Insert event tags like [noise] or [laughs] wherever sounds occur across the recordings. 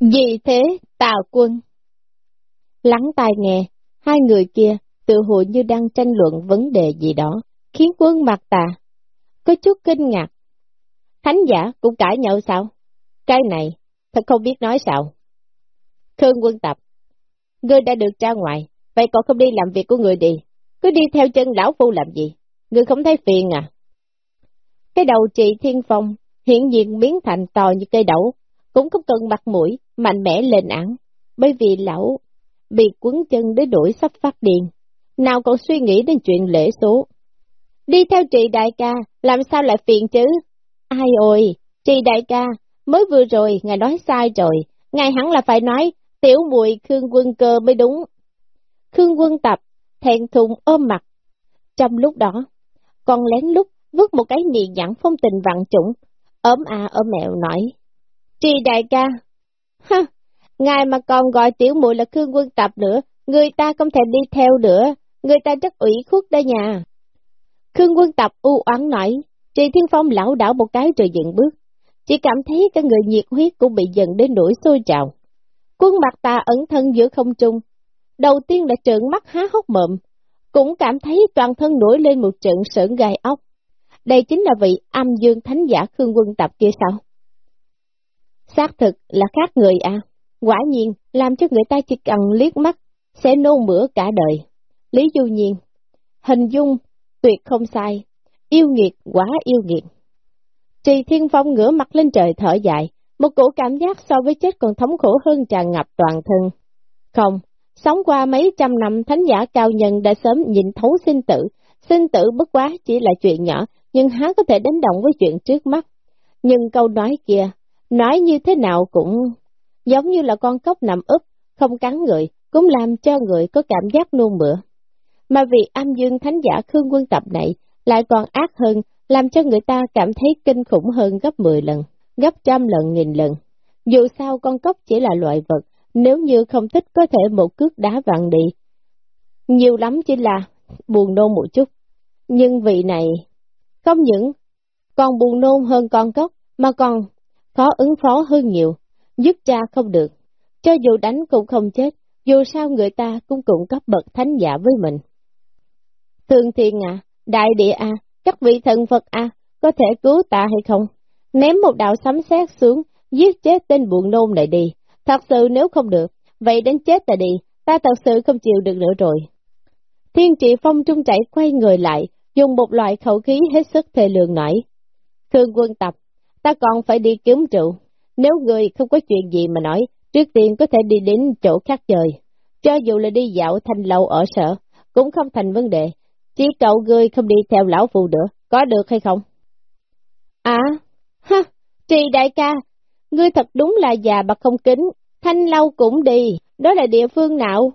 Gì thế, tào quân? Lắng tai nghe, hai người kia tự hội như đang tranh luận vấn đề gì đó, khiến quân mặt tà có chút kinh ngạc. Thánh giả cũng cãi nhau sao? Cái này, thật không biết nói sao. Khương quân tập, ngươi đã được ra ngoài, vậy còn không đi làm việc của người đi, cứ đi theo chân lão phu làm gì, ngươi không thấy phiền à? Cái đầu trị thiên phong, hiện nhiên biến thành to như cây đậu, cũng không cần mặt mũi, mạnh mẽ lên án, bởi vì lão bị quấn chân đến đuổi sắp phát điên, nào còn suy nghĩ đến chuyện lễ số. Đi theo trị đại ca, làm sao lại phiền chứ? Ai ôi, trị đại ca, mới vừa rồi, ngài nói sai rồi, ngài hẳn là phải nói, tiểu mùi Khương Quân Cơ mới đúng. Khương Quân Tập, thẹn thùng ôm mặt. Trong lúc đó, còn lén lúc vứt một cái mì nhẵn phong tình vặn trũng, ốm à ôm mẹo nói. Trì đại ca, ha, ngài mà còn gọi tiểu muội là Khương Quân Tập nữa, người ta không thể đi theo nữa, người ta rất ủy khuất đây nhà. Khương Quân Tập u oán nói, Trì Thiên Phong lão đảo một cái rồi dừng bước, chỉ cảm thấy cả người nhiệt huyết cũng bị dần đến nỗi sôi trào. Quân mặt ta ẩn thân giữa không trung, đầu tiên là trợn mắt há hốc mộm, cũng cảm thấy toàn thân nổi lên một trận sởn gai ốc. Đây chính là vị âm dương thánh giả Khương Quân Tập kia sao? Xác thực là khác người à, quả nhiên làm cho người ta chỉ cần liếc mắt, sẽ nôn mửa cả đời. Lý Du Nhiên, hình dung tuyệt không sai, yêu nghiệt quá yêu nghiệt. Trì Thiên Phong ngửa mặt lên trời thở dài, một cổ cảm giác so với chết còn thống khổ hơn tràn ngập toàn thân. Không, sống qua mấy trăm năm thánh giả cao nhân đã sớm nhìn thấu sinh tử, sinh tử bất quá chỉ là chuyện nhỏ, nhưng há có thể đánh động với chuyện trước mắt. Nhưng câu nói kia, nói như thế nào cũng giống như là con cốc nằm úp, không cắn người, cũng làm cho người có cảm giác nôn mửa. Mà vì âm dương thánh giả Khương Quân Tập này lại còn ác hơn, làm cho người ta cảm thấy kinh khủng hơn gấp 10 lần, gấp trăm lần nghìn lần. Dù sao con cốc chỉ là loại vật, nếu như không thích có thể một cước đá vặn đi. Nhiều lắm chỉ là buồn nôn một chút. Nhưng vị này, không những còn buồn nôn hơn con cốc, mà còn khó ứng phó hơn nhiều, dứt cha không được. Cho dù đánh cũng không chết, dù sao người ta cũng cũng cấp bậc thánh giả với mình. Thường thiên à, đại địa à, các vị thần Phật à, có thể cứu ta hay không? Ném một đạo sấm sét xuống, giết chết tên buồn nôn này đi. Thật sự nếu không được, vậy đến chết ta đi, ta thật sự không chịu được nữa rồi. Thiên trị phong trung chảy quay người lại, dùng một loại khẩu khí hết sức thề lượng nổi, Thương quân tập, ta còn phải đi kiếm rượu. Nếu người không có chuyện gì mà nói, trước tiên có thể đi đến chỗ khác chơi. Cho dù là đi dạo thanh lâu ở sở, cũng không thành vấn đề. Chỉ cậu ngươi không đi theo lão phù nữa, có được hay không? À, ha, trì đại ca, ngươi thật đúng là già bạc không kính, thanh lâu cũng đi, đó là địa phương nào?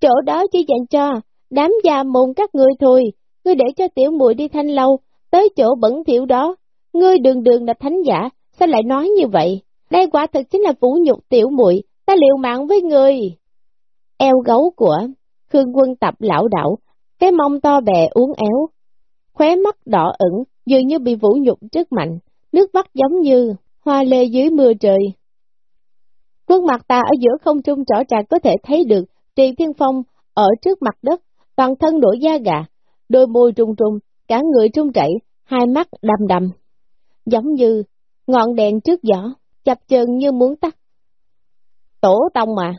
Chỗ đó chỉ dành cho đám già mồm các ngươi thôi, ngươi để cho tiểu muội đi thanh lâu, tới chỗ bẩn thiểu đó, ngươi đường đường là thánh giả, sao lại nói như vậy? Đây quả thực chính là vũ nhục tiểu muội, ta liều mạng với ngươi. Eo gấu của Khương quân tập lão đảo, cái mông to bè uốn éo, khóe mắt đỏ ửng, dường như bị vũ nhục trước mạnh, nước mắt giống như hoa lê dưới mưa trời. Quân mặt ta ở giữa không trung rõ ràng có thể thấy được Trì Thiên Phong ở trước mặt đất, toàn thân nổi da gà, đôi môi trung trung, cả người trung chảy, hai mắt đầm đầm, giống như ngọn đèn trước giỏ chập chờn như muốn tắt. Tổ tông mà!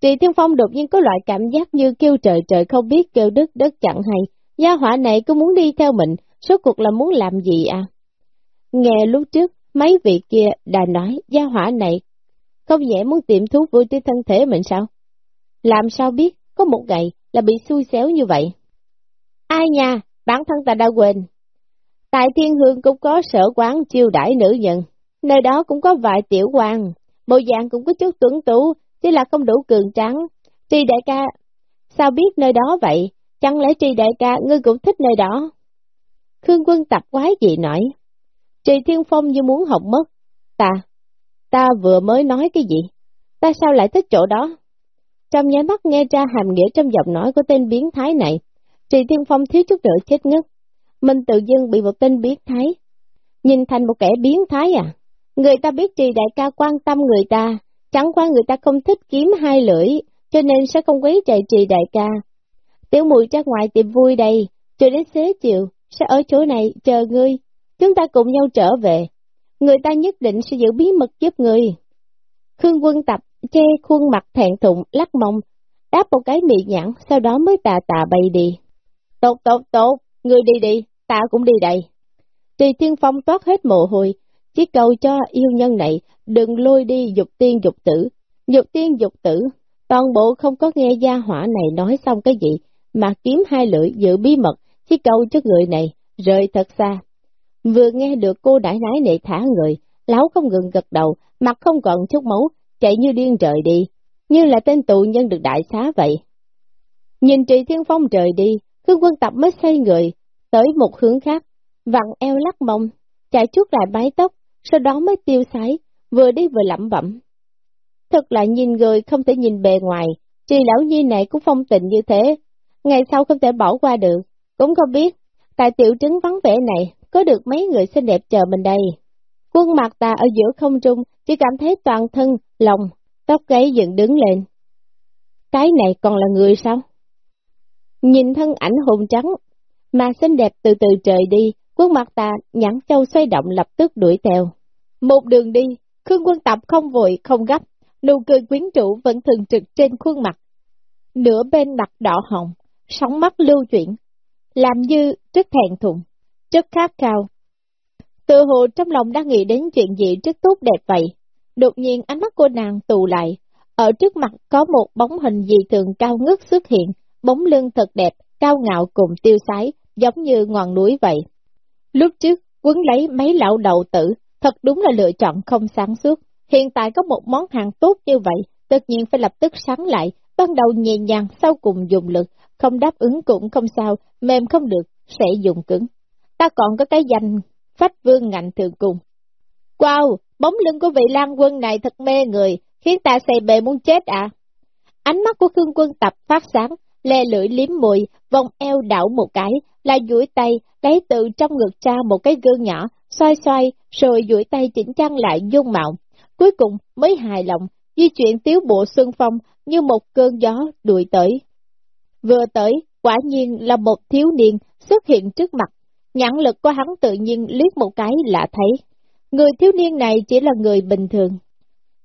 Trì Thiên Phong đột nhiên có loại cảm giác như kêu trời trời không biết kêu đất đất chẳng hay, gia hỏa này cứ muốn đi theo mình, số cuộc là muốn làm gì à? Nghe lúc trước, mấy vị kia đã nói gia hỏa này không dễ muốn tìm thú vui trên thân thể mình sao? Làm sao biết có một ngày là bị xui xéo như vậy? Ai nha, bản thân ta đã quên. Tại thiên hương cũng có sở quán chiêu đãi nữ nhân, nơi đó cũng có vài tiểu quan, bộ dạng cũng có chút tuấn tú, chỉ là không đủ cường trắng. Tri đại ca, sao biết nơi đó vậy? Chẳng lẽ tri đại ca ngươi cũng thích nơi đó? Khương quân tập quái gì nói. Trì Thiên Phong như muốn học mất. Ta, ta vừa mới nói cái gì? Ta sao lại thích chỗ đó? Trong nháy mắt nghe ra hàm nghĩa trong giọng nói của tên biến thái này, Trì Thiên Phong thiếu chút nữa chết ngất. Mình tự dưng bị một tên biết thái. Nhìn thành một kẻ biến thái à? Người ta biết Trì Đại ca quan tâm người ta, Chẳng qua người ta không thích kiếm hai lưỡi, cho nên sẽ không quấy chạy trì đại ca. Tiểu mùi ra ngoài tìm vui đây, cho đến xế chiều, sẽ ở chỗ này chờ ngươi, chúng ta cùng nhau trở về. Người ta nhất định sẽ giữ bí mật giúp ngươi. Khương quân tập che khuôn mặt thẹn thụng, lắc mông, đáp một cái mị nhãn, sau đó mới tà tà bay đi. Tốt tốt tốt, ngươi đi đi, ta cũng đi đây. Tùy Thiên Phong toát hết mồ hôi, chỉ cầu cho yêu nhân này đừng lôi đi dục tiên dục tử. Dục tiên dục tử, toàn bộ không có nghe gia hỏa này nói xong cái gì, mà kiếm hai lưỡi giữ bí mật, chỉ cầu cho người này rời thật xa. Vừa nghe được cô đại nái này thả người, lão không ngừng gật đầu, mặt không còn chút máu, chạy như điên rời đi, như là tên tù nhân được đại xá vậy. Nhìn Trì Thiên Phong rời đi, Khương Quân Tập mới xoay người, tới một hướng khác, vặn eo lắc mông, chạy chút lại mái tóc, sau đó mới tiêu sái, vừa đi vừa lẩm bẩm. Thật là nhìn người không thể nhìn bề ngoài, Trì Lão Nhi này cũng phong tình như thế, ngày sau không thể bỏ qua được, cũng không biết, tại tiểu trứng vắng vẻ này, có được mấy người xinh đẹp chờ mình đây. Quân mặt ta ở giữa không trung, chỉ cảm thấy toàn thân, lòng, tóc gáy dựng đứng lên. Cái này còn là người sao? Nhìn thân ảnh hồn trắng, mà xinh đẹp từ từ trời đi, khuôn mặt ta nhãn châu xoay động lập tức đuổi theo. Một đường đi, Khương quân tập không vội, không gấp, nụ cười quyến rũ vẫn thường trực trên khuôn mặt. Nửa bên mặt đỏ hồng, sóng mắt lưu chuyển, làm như rất thẹn thùng, rất khát khao. Tự hồ trong lòng đang nghĩ đến chuyện gì rất tốt đẹp vậy. Đột nhiên ánh mắt cô nàng tù lại, ở trước mặt có một bóng hình dị thường cao ngất xuất hiện, bóng lưng thật đẹp, cao ngạo cùng tiêu sái, giống như ngọn núi vậy. Lúc trước, quấn lấy mấy lão đầu tử, thật đúng là lựa chọn không sáng suốt. Hiện tại có một món hàng tốt như vậy, tất nhiên phải lập tức sáng lại, ban đầu nhẹ nhàng, sau cùng dùng lực, không đáp ứng cũng không sao, mềm không được, sẽ dùng cứng. Ta còn có cái danh phách vương ngạnh thường cùng. Wow, bóng lưng của vị lan quân này thật mê người, khiến ta say bề muốn chết à. Ánh mắt của Khương quân tập phát sáng, le lưỡi liếm mùi, vòng eo đảo một cái, là duỗi tay, lấy từ trong ngực ra một cái gương nhỏ, xoay xoay, rồi duỗi tay chỉnh trang lại dung mạo. Cuối cùng mới hài lòng, di chuyển tiếu bộ xuân phong như một cơn gió đuổi tới. Vừa tới, quả nhiên là một thiếu niên xuất hiện trước mặt, nhãn lực của hắn tự nhiên liếc một cái là thấy. Người thiếu niên này chỉ là người bình thường.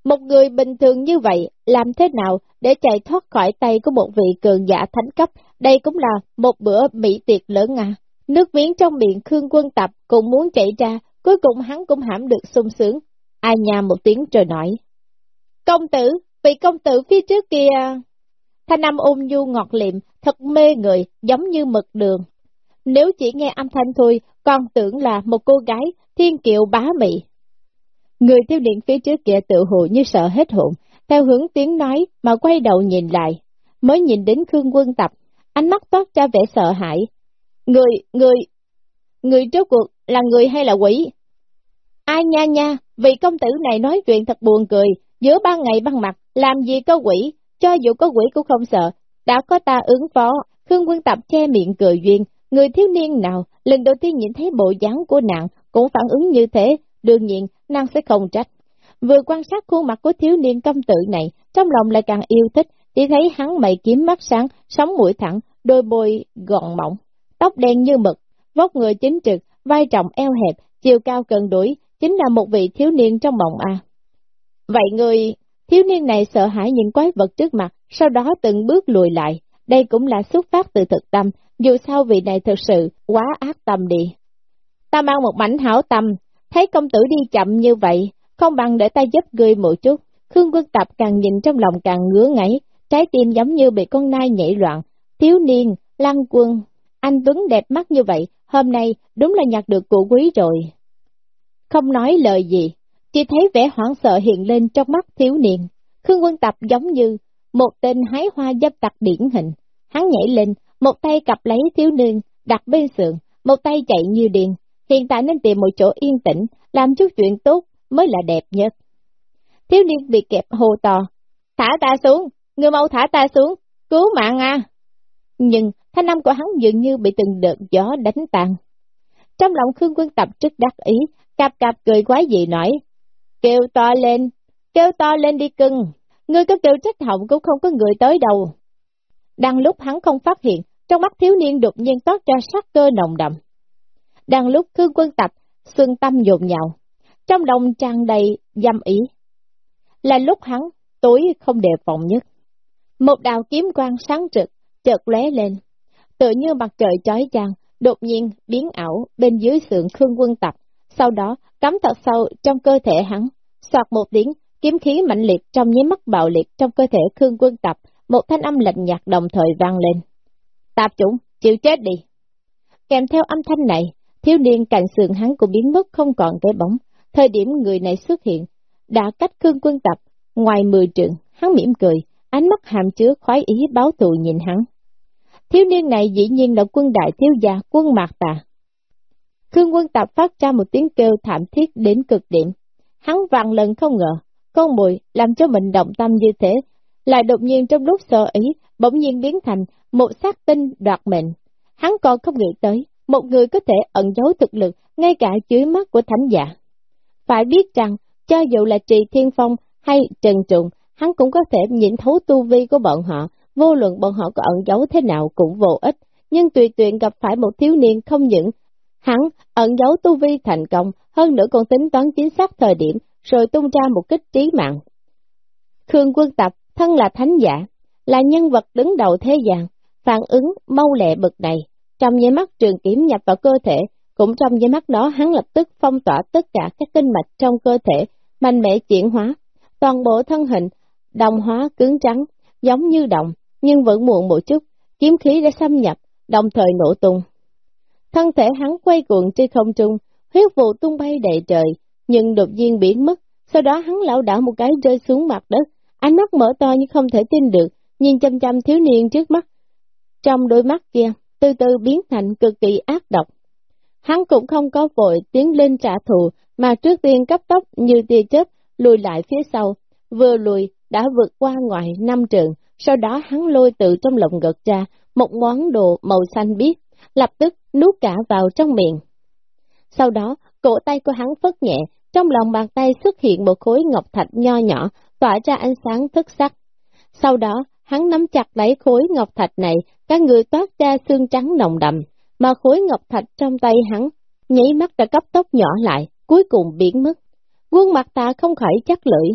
Một người bình thường như vậy, làm thế nào để chạy thoát khỏi tay của một vị cường giả thánh cấp, đây cũng là một bữa mỹ tiệc lớn à. Nước miếng trong miệng Khương Quân Tập cũng muốn chạy ra, cuối cùng hắn cũng hãm được sung sướng. Ai nhà một tiếng trời nói. Công tử, vị công tử phía trước kia... Thanh âm ôn nhu ngọt liệm, thật mê người, giống như mực đường. Nếu chỉ nghe âm thanh thôi, còn tưởng là một cô gái thiên kiệu bá mị. Người tiêu điện phía trước kia tự hụ như sợ hết hồn, theo hướng tiếng nói mà quay đầu nhìn lại, mới nhìn đến Khương Quân Tập, ánh mắt toát ra vẻ sợ hãi. Người, người, người trước cuộc là người hay là quỷ? Ai nha nha, vị công tử này nói chuyện thật buồn cười, giữa ban ngày ban mặt, làm gì có quỷ, cho dù có quỷ cũng không sợ, đã có ta ứng phó, Khương Quân Tập che miệng cười duyên, người thiếu niên nào lần đầu tiên nhìn thấy bộ dáng của nàng cũng phản ứng như thế, đương nhiên nàng sẽ không trách. Vừa quan sát khuôn mặt của thiếu niên công tử này, trong lòng lại càng yêu thích, chỉ thấy hắn mày kiếm mắt sáng, sống mũi thẳng, đôi bôi gọn mỏng, tóc đen như mực, vóc người chính trực, vai trọng eo hẹp, chiều cao cần đuổi, chính là một vị thiếu niên trong mộng A. Vậy người, thiếu niên này sợ hãi những quái vật trước mặt, sau đó từng bước lùi lại, đây cũng là xuất phát từ thực tâm, dù sao vị này thực sự quá ác tâm đi. Ta mang một mảnh hảo tâm, thấy công tử đi chậm như vậy, không bằng để ta giúp ngươi một chút. Khương Quân Tập càng nhìn trong lòng càng ngứa ngáy, trái tim giống như bị con nai nhảy loạn. Thiếu niên, lăng quân, anh Tuấn đẹp mắt như vậy, hôm nay đúng là nhặt được cụ quý rồi. Không nói lời gì, chỉ thấy vẻ hoảng sợ hiện lên trong mắt thiếu niên. Khương Quân Tập giống như một tên hái hoa dâm tặc điển hình. Hắn nhảy lên, một tay cặp lấy thiếu niên, đặt bên sườn, một tay chạy như điên. Hiện tại nên tìm một chỗ yên tĩnh, làm chút chuyện tốt mới là đẹp nhất. Thiếu niên bị kẹp hồ to, thả ta xuống, người mau thả ta xuống, cứu mạng à. Nhưng thanh âm của hắn dường như bị từng đợt gió đánh tàn, Trong lòng Khương Quân Tập trức đắc ý, cạp cạp cười quái dị nói, kêu to lên, kêu to lên đi cưng, ngươi có kêu trách họng cũng không có người tới đâu. Đang lúc hắn không phát hiện, trong mắt thiếu niên đột nhiên toát ra sắc cơ nồng đậm. Đang lúc thương Quân Tập, xương tâm dồn nhào, trong lòng tràn đầy dâm ý. Là lúc hắn tối không đề phòng nhất. Một đạo kiếm quang sáng trực, chợt lóe lên, tự như mặt trời chói chang, đột nhiên biến ảo bên dưới sườn Khương Quân Tập, sau đó cắm thật sâu trong cơ thể hắn, soạt một tiếng, kiếm khí mạnh liệt trong nháy mắt bạo liệt trong cơ thể Khương Quân Tập, một thanh âm lạnh nhạt đồng thời vang lên. Tạp chủng, chịu chết đi. Kèm theo âm thanh này, thiếu niên cạnh sườn hắn cũng biến mất không còn cái bóng. Thời điểm người này xuất hiện, đã cách Khương Quân Tập, ngoài mười trường, hắn mỉm cười, ánh mắt hàm chứa khoái ý báo thù nhìn hắn. Thiếu niên này dĩ nhiên là quân đại thiếu gia, quân mạc tà. Khương quân tập phát ra một tiếng kêu thảm thiết đến cực điểm. Hắn vàng lần không ngờ, con mùi làm cho mình động tâm như thế, lại đột nhiên trong lúc sợ ý, bỗng nhiên biến thành một sát tinh đoạt mệnh. Hắn còn không nghĩ tới, một người có thể ẩn giấu thực lực ngay cả dưới mắt của thánh giả. Phải biết rằng, cho dù là Trì Thiên Phong hay Trần Trùng, hắn cũng có thể nhìn thấu tu vi của bọn họ, vô luận bọn họ có ẩn giấu thế nào cũng vô ích, nhưng tùy tiện gặp phải một thiếu niên không những hắn ẩn giấu tu vi thành công, hơn nữa còn tính toán chính xác thời điểm, rồi tung ra một kích trí mạng. Khương Quân Tập, thân là thánh giả, là nhân vật đứng đầu thế gian, phản ứng mau lẹ bực này, trong nháy mắt trường kiếm nhập vào cơ thể, cũng trong nháy mắt đó hắn lập tức phong tỏa tất cả các kinh mạch trong cơ thể, mạnh mẽ chuyển hóa, toàn bộ thân hình, đồng hóa cứng trắng, giống như động, nhưng vẫn muộn một chút, kiếm khí đã xâm nhập, đồng thời nổ tung. Thân thể hắn quay cuộn trên không trung, huyết vụ tung bay đầy trời, nhưng đột nhiên biến mất, sau đó hắn lão đảo một cái rơi xuống mặt đất, ánh mắt mở to nhưng không thể tin được, nhìn chăm chăm thiếu niên trước mắt. Trong đôi mắt kia, từ từ biến thành cực kỳ ác độc. Hắn cũng không có vội tiến lên trả thù, mà trước tiên cấp tốc như tia chớp lùi lại phía sau, vừa lùi đã vượt qua ngoài năm trường, sau đó hắn lôi từ trong lồng ngực ra một món đồ màu xanh biếc, lập tức nuốt cả vào trong miệng. Sau đó, cổ tay của hắn phất nhẹ, trong lòng bàn tay xuất hiện một khối ngọc thạch nho nhỏ, tỏa ra ánh sáng thức sắc. Sau đó, hắn nắm chặt lấy khối ngọc thạch này, các người toát ra xương trắng nồng đậm, mà khối ngọc thạch trong tay hắn, nhảy mắt đã cấp tốc nhỏ lại, cuối cùng biến mất. Quân mặt ta không khỏi chắc lưỡi,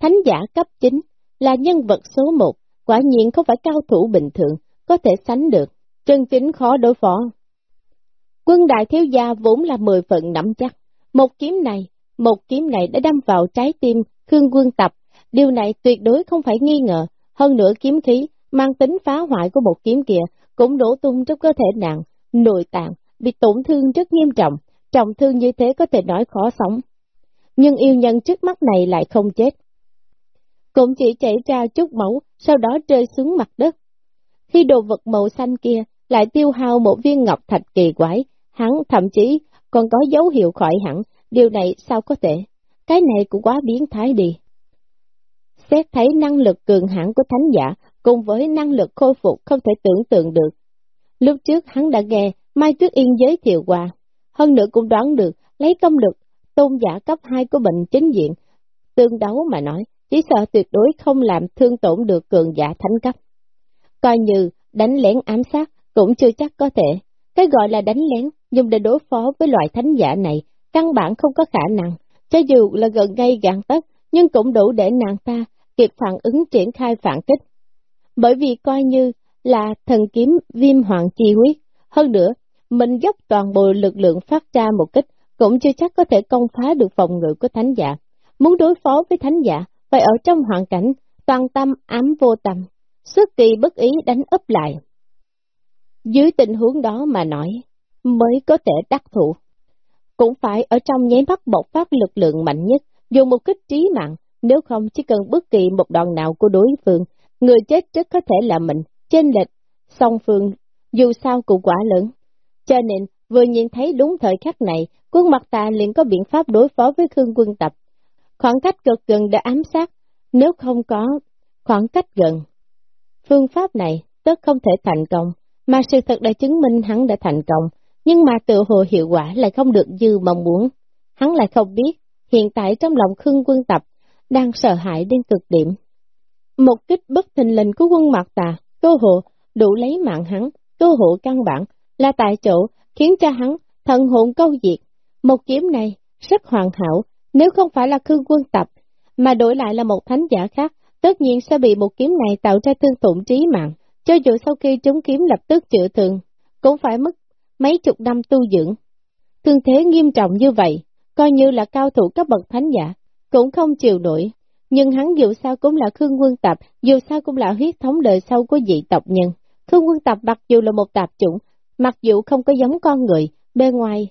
thánh giả cấp 9, là nhân vật số 1, quả nhiên không phải cao thủ bình thường, có thể sánh được, chân chính khó đối phó. Quân đại thiếu gia vốn là 10 phần nắm chắc, một kiếm này, một kiếm này đã đâm vào trái tim Khương Quân Tập, điều này tuyệt đối không phải nghi ngờ, hơn nữa kiếm khí, mang tính phá hoại của một kiếm kia, cũng đổ tung trong cơ thể nàng, nội tạng, bị tổn thương rất nghiêm trọng, trọng thương như thế có thể nói khó sống. Nhưng yêu nhân trước mắt này lại không chết, cũng chỉ chảy ra chút máu, sau đó rơi xuống mặt đất. Khi đồ vật màu xanh kia lại tiêu hao một viên ngọc thạch kỳ quái, hắn thậm chí còn có dấu hiệu khỏi hẳn, điều này sao có thể? Cái này cũng quá biến thái đi. Xét thấy năng lực cường hãn của thánh giả cùng với năng lực khôi phục không thể tưởng tượng được. Lúc trước hắn đã nghe Mai Tuyết Yên giới thiệu qua, hơn nữa cũng đoán được lấy công lực tôn giả cấp 2 của bệnh chính diện, tương đấu mà nói, chỉ sợ tuyệt đối không làm thương tổn được cường giả thánh cấp. Coi như đánh lén ám sát cũng chưa chắc có thể. Cái gọi là đánh lén dùng để đối phó với loại thánh giả này, căn bản không có khả năng. Cho dù là gần ngay gạn tất, nhưng cũng đủ để nàng ta kịp phản ứng triển khai phản kích. Bởi vì coi như là thần kiếm viêm hoàng chi huyết, hơn nữa, mình dốc toàn bộ lực lượng phát ra một kích, cũng chưa chắc có thể công phá được phòng ngự của thánh giả. Muốn đối phó với thánh giả, phải ở trong hoàn cảnh toàn tâm ám vô tâm, xuất kỳ bất ý đánh ấp lại. Dưới tình huống đó mà nói, mới có thể đắc thủ. Cũng phải ở trong nháy mắt bộc phát lực lượng mạnh nhất, dùng một kích trí mạng, nếu không chỉ cần bất kỳ một đòn nào của đối phương, người chết rất có thể là mình, trên lệch, song phương, dù sao cũng quả lớn. Cho nên, vừa nhìn thấy đúng thời khắc này, quân mặt ta liền có biện pháp đối phó với Khương quân tập, khoảng cách cực gần để ám sát, nếu không có khoảng cách gần. Phương pháp này tất không thể thành công, mà sự thật đã chứng minh hắn đã thành công, nhưng mà tự hồ hiệu quả lại không được dư mong muốn. Hắn lại không biết, hiện tại trong lòng Khương Quân Tập đang sợ hãi đến cực điểm. Một kích bất thình lình của quân mặt tà, cơ hộ đủ lấy mạng hắn, cơ hộ căn bản là tại chỗ khiến cho hắn thần hồn câu diệt. Một kiếm này rất hoàn hảo, nếu không phải là khương quân tập, mà đổi lại là một thánh giả khác, tất nhiên sẽ bị một kiếm này tạo ra thương tổn trí mạng, cho dù sau khi trúng kiếm lập tức chữa thương, cũng phải mất mấy chục năm tu dưỡng. Thương thế nghiêm trọng như vậy, coi như là cao thủ cấp bậc thánh giả, cũng không chịu nổi. Nhưng hắn dù sao cũng là Khương Quân Tập, dù sao cũng là huyết thống đời sau của dị tộc nhân. Khương Quân Tập mặc dù là một tạp chủng, mặc dù không có giống con người, bề ngoài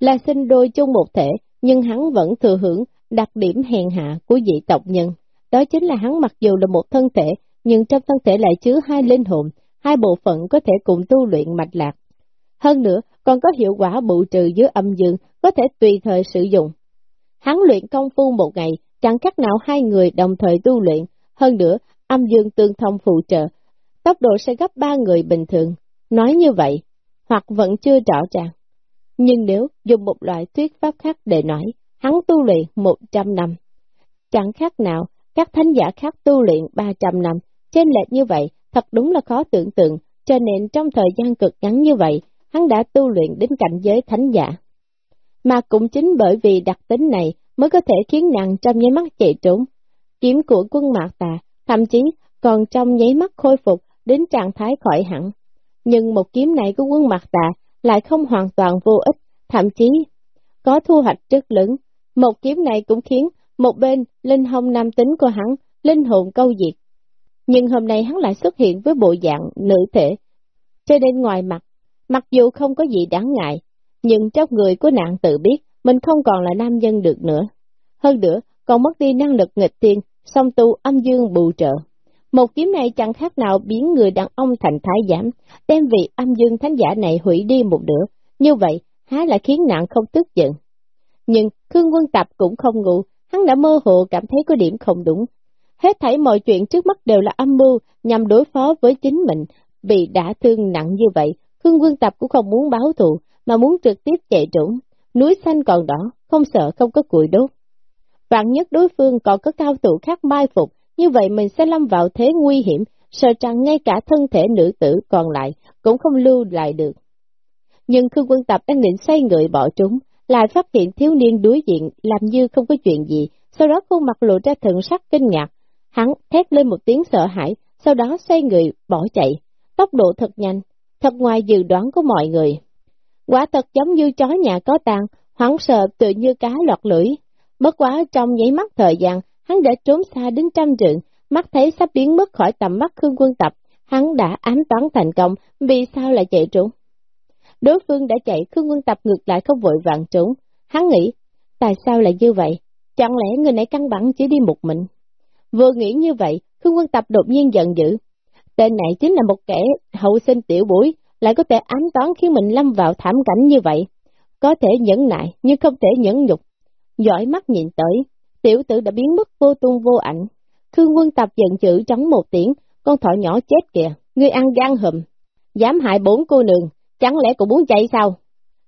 là sinh đôi chung một thể, nhưng hắn vẫn thừa hưởng đặc điểm hèn hạ của dị tộc nhân. Đó chính là hắn mặc dù là một thân thể, nhưng trong thân thể lại chứa hai linh hồn, hai bộ phận có thể cùng tu luyện mạch lạc. Hơn nữa, còn có hiệu quả bù trừ dưới âm dương, có thể tùy thời sử dụng. Hắn luyện công phu một ngày, chẳng khác nào hai người đồng thời tu luyện, hơn nữa, âm dương tương thông phụ trợ, tốc độ sẽ gấp ba người bình thường. Nói như vậy, hoặc vẫn chưa rõ ràng. Nhưng nếu dùng một loại thuyết pháp khác để nói, hắn tu luyện 100 năm. Chẳng khác nào, các thánh giả khác tu luyện 300 năm, trên lệch như vậy, thật đúng là khó tưởng tượng, cho nên trong thời gian cực ngắn như vậy, hắn đã tu luyện đến cảnh giới thánh giả. Mà cũng chính bởi vì đặc tính này mới có thể khiến nàng trong nháy mắt chạy trốn. Kiếm của quân mạc tà, thậm chí còn trong nháy mắt khôi phục đến trạng thái khỏi hẳn. Nhưng một kiếm này của quân mạc tà lại không hoàn toàn vô ích, thậm chí có thu hoạch rất lớn. Một kiếm này cũng khiến một bên linh hồn nam tính của hắn, linh hồn câu diệt. Nhưng hôm nay hắn lại xuất hiện với bộ dạng nữ thể, cho nên ngoài mặt, mặc dù không có gì đáng ngại, nhưng trong người của nạn tự biết mình không còn là nam nhân được nữa. Hơn nữa, còn mất đi năng lực nghịch tiên, song tu âm dương bù trợ. Một kiếm này chẳng khác nào biến người đàn ông thành thái giảm, đem vị âm dương thánh giả này hủy đi một nửa, như vậy há là khiến nạn không tức giận. Nhưng Khương Quân Tập cũng không ngủ, hắn đã mơ hồ cảm thấy có điểm không đúng. Hết thảy mọi chuyện trước mắt đều là âm mưu nhằm đối phó với chính mình, bị đã thương nặng như vậy, Khương Quân Tập cũng không muốn báo thù, mà muốn trực tiếp chạy trốn, núi xanh còn đỏ, không sợ không có củi đốt. Vạn nhất đối phương còn có cao thủ khác mai phục, như vậy mình sẽ lâm vào thế nguy hiểm, sợ rằng ngay cả thân thể nữ tử còn lại cũng không lưu lại được. Nhưng Khương Quân Tập đang định xoay người bỏ trốn, lại phát hiện thiếu niên đối diện làm như không có chuyện gì, sau đó khuôn mặt lộ ra thần sắc kinh ngạc. Hắn thét lên một tiếng sợ hãi, sau đó xoay người bỏ chạy, tốc độ thật nhanh, thật ngoài dự đoán của mọi người. Quả thật giống như chó nhà có tàn, hoảng sợ tự như cá lọt lưỡi. Bất quá trong nháy mắt thời gian, hắn đã trốn xa đến trăm trượng, mắt thấy sắp biến mất khỏi tầm mắt Khương Quân Tập, hắn đã ám toán thành công, vì sao lại chạy trốn? Đối phương đã chạy, Khương Quân Tập ngược lại không vội vàng trốn, hắn nghĩ, tại sao lại như vậy? Chẳng lẽ người này căn bản chỉ đi một mình? Vừa nghĩ như vậy, Khương Quân Tập đột nhiên giận dữ. Tên này chính là một kẻ hậu sinh tiểu bối, lại có thể ám toán khiến mình lâm vào thảm cảnh như vậy. Có thể nhẫn nại, nhưng không thể nhẫn nhục. Giỏi mắt nhìn tới, tiểu tử đã biến mất vô tung vô ảnh. Khương quân tập giận chữ trống một tiếng, con thỏ nhỏ chết kìa, ngươi ăn gan hùm. Dám hại bốn cô nương, chẳng lẽ cũng muốn chạy sao?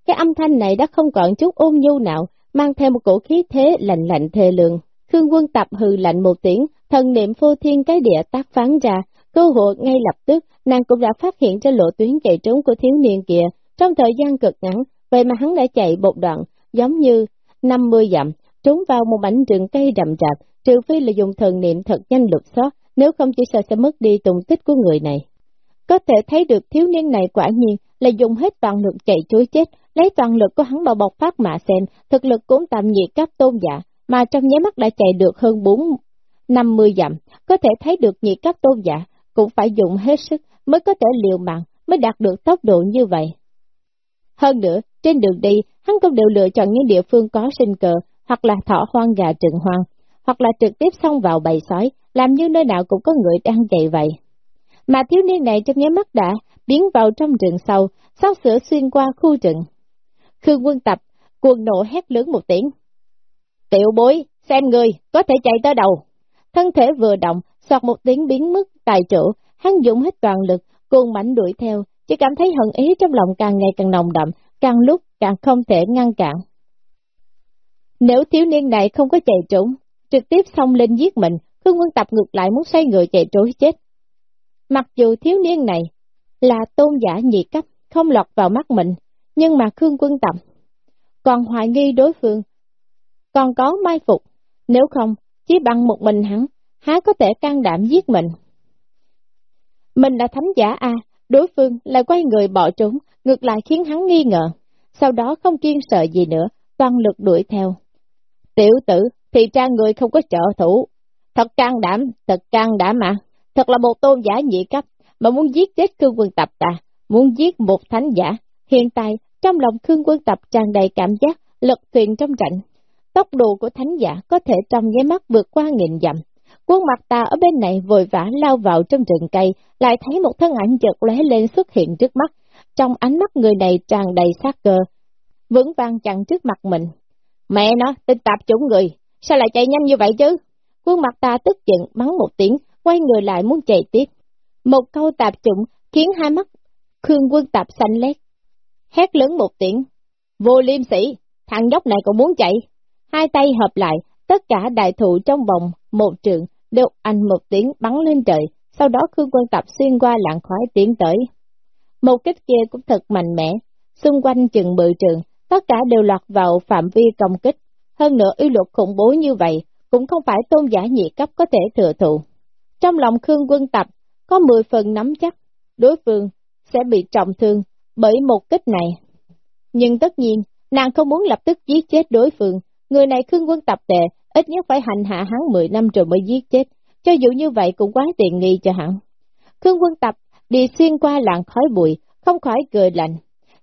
Cái âm thanh này đã không còn chút ôn nhu nào, mang theo một cổ khí thế lạnh lạnh thề lường. Khương quân tập hừ lạnh một tiếng, thần niệm phô thiên cái địa tác phán ra, cơ hội ngay lập tức, nàng cũng đã phát hiện ra lộ tuyến chạy trốn của thiếu niên kia, trong thời gian cực ngắn, vậy mà hắn đã chạy một đoạn, giống như 50 dặm, trốn vào một mảnh rừng cây đậm rạp, trừ phi là dùng thần niệm thật nhanh lục xót, nếu không chỉ sợ sẽ mất đi tung tích của người này. Có thể thấy được thiếu niên này quả nhiên là dùng hết toàn lực chạy chối chết, lấy toàn lực của hắn vào bọc phát mà xem, thực lực cũng tạm nhiệt cấp tôn giả, mà trong nháy mắt đã chạy được hơn 4 50 dặm, có thể thấy được nhiệt cấp tôn giả, cũng phải dùng hết sức mới có thể liều mạng, mới đạt được tốc độ như vậy. Hơn nữa, trên đường đi, hắn cũng đều lựa chọn những địa phương có sinh cờ, hoặc là thỏ hoang gà trừng hoang, hoặc là trực tiếp xông vào bầy sói, làm như nơi nào cũng có người đang chạy vậy. Mà thiếu niên này trong nháy mắt đã biến vào trong rừng sâu, sau sửa xuyên qua khu rừng. Khương quân tập, cuồng nộ hét lớn một tiếng. Tiểu bối, xem người, có thể chạy tới đầu. Thân thể vừa động, soạt một tiếng biến mất tại chỗ, hắn dùng hết toàn lực, cuồng mảnh đuổi theo, chỉ cảm thấy hận ý trong lòng càng ngày càng nồng đậm, càng lúc càng không thể ngăn cản. Nếu thiếu niên này không có chạy trốn, trực tiếp xông lên giết mình, Khương Quân Tập ngược lại muốn xoay người chạy trối chết. Mặc dù thiếu niên này là tôn giả nhị cấp, không lọt vào mắt mình, nhưng mà Khương Quân Tập còn hoài nghi đối phương, còn có mai phục, nếu không, chỉ bằng một mình hắn, há có thể can đảm giết mình. Mình là thánh giả A, đối phương lại quay người bỏ trốn, ngược lại khiến hắn nghi ngờ, sau đó không kiên sợ gì nữa, toàn lực đuổi theo. Tiểu tử, thì ra người không có trợ thủ, thật can đảm, thật can đảm mà, thật là một tôn giả nhị cấp, mà muốn giết chết cương quân tập ta, muốn giết một thánh giả. Hiện tại, trong lòng Khương Quân Tập tràn đầy cảm giác lật thuyền trong trận. Tốc độ của thánh giả có thể trong nháy mắt vượt qua nghìn dặm. Quân mặt ta ở bên này vội vã lao vào trong rừng cây, lại thấy một thân ảnh chợt lóe lên xuất hiện trước mắt. Trong ánh mắt người này tràn đầy sát cơ, vững vàng chặn trước mặt mình. Mẹ nó, tinh tạp chủng người, sao lại chạy nhanh như vậy chứ? Quân mặt ta tức giận, mắng một tiếng, quay người lại muốn chạy tiếp. Một câu tạp chủng khiến hai mắt Khương quân tạp xanh lét, hét lớn một tiếng. Vô liêm sĩ, thằng nhóc này còn muốn chạy. Hai tay hợp lại, tất cả đại thụ trong vòng một trường đều anh một tiếng bắn lên trời, sau đó Khương Quân Tập xuyên qua lạng khói tiến tới. Một kích kia cũng thật mạnh mẽ, xung quanh chừng bự trường, tất cả đều lọt vào phạm vi công kích. Hơn nữa uy luật khủng bố như vậy, cũng không phải tôn giả nhị cấp có thể thừa thụ. Trong lòng Khương Quân Tập có mười phần nắm chắc, đối phương sẽ bị trọng thương bởi một kích này. Nhưng tất nhiên, nàng không muốn lập tức giết chết đối phương, người này khương quân tập tệ, ít nhất phải hành hạ hắn 10 năm rồi mới giết chết, cho dù như vậy cũng quá tiện nghi cho hắn. Khương quân tập đi xuyên qua làng khói bụi, không khỏi cười lạnh.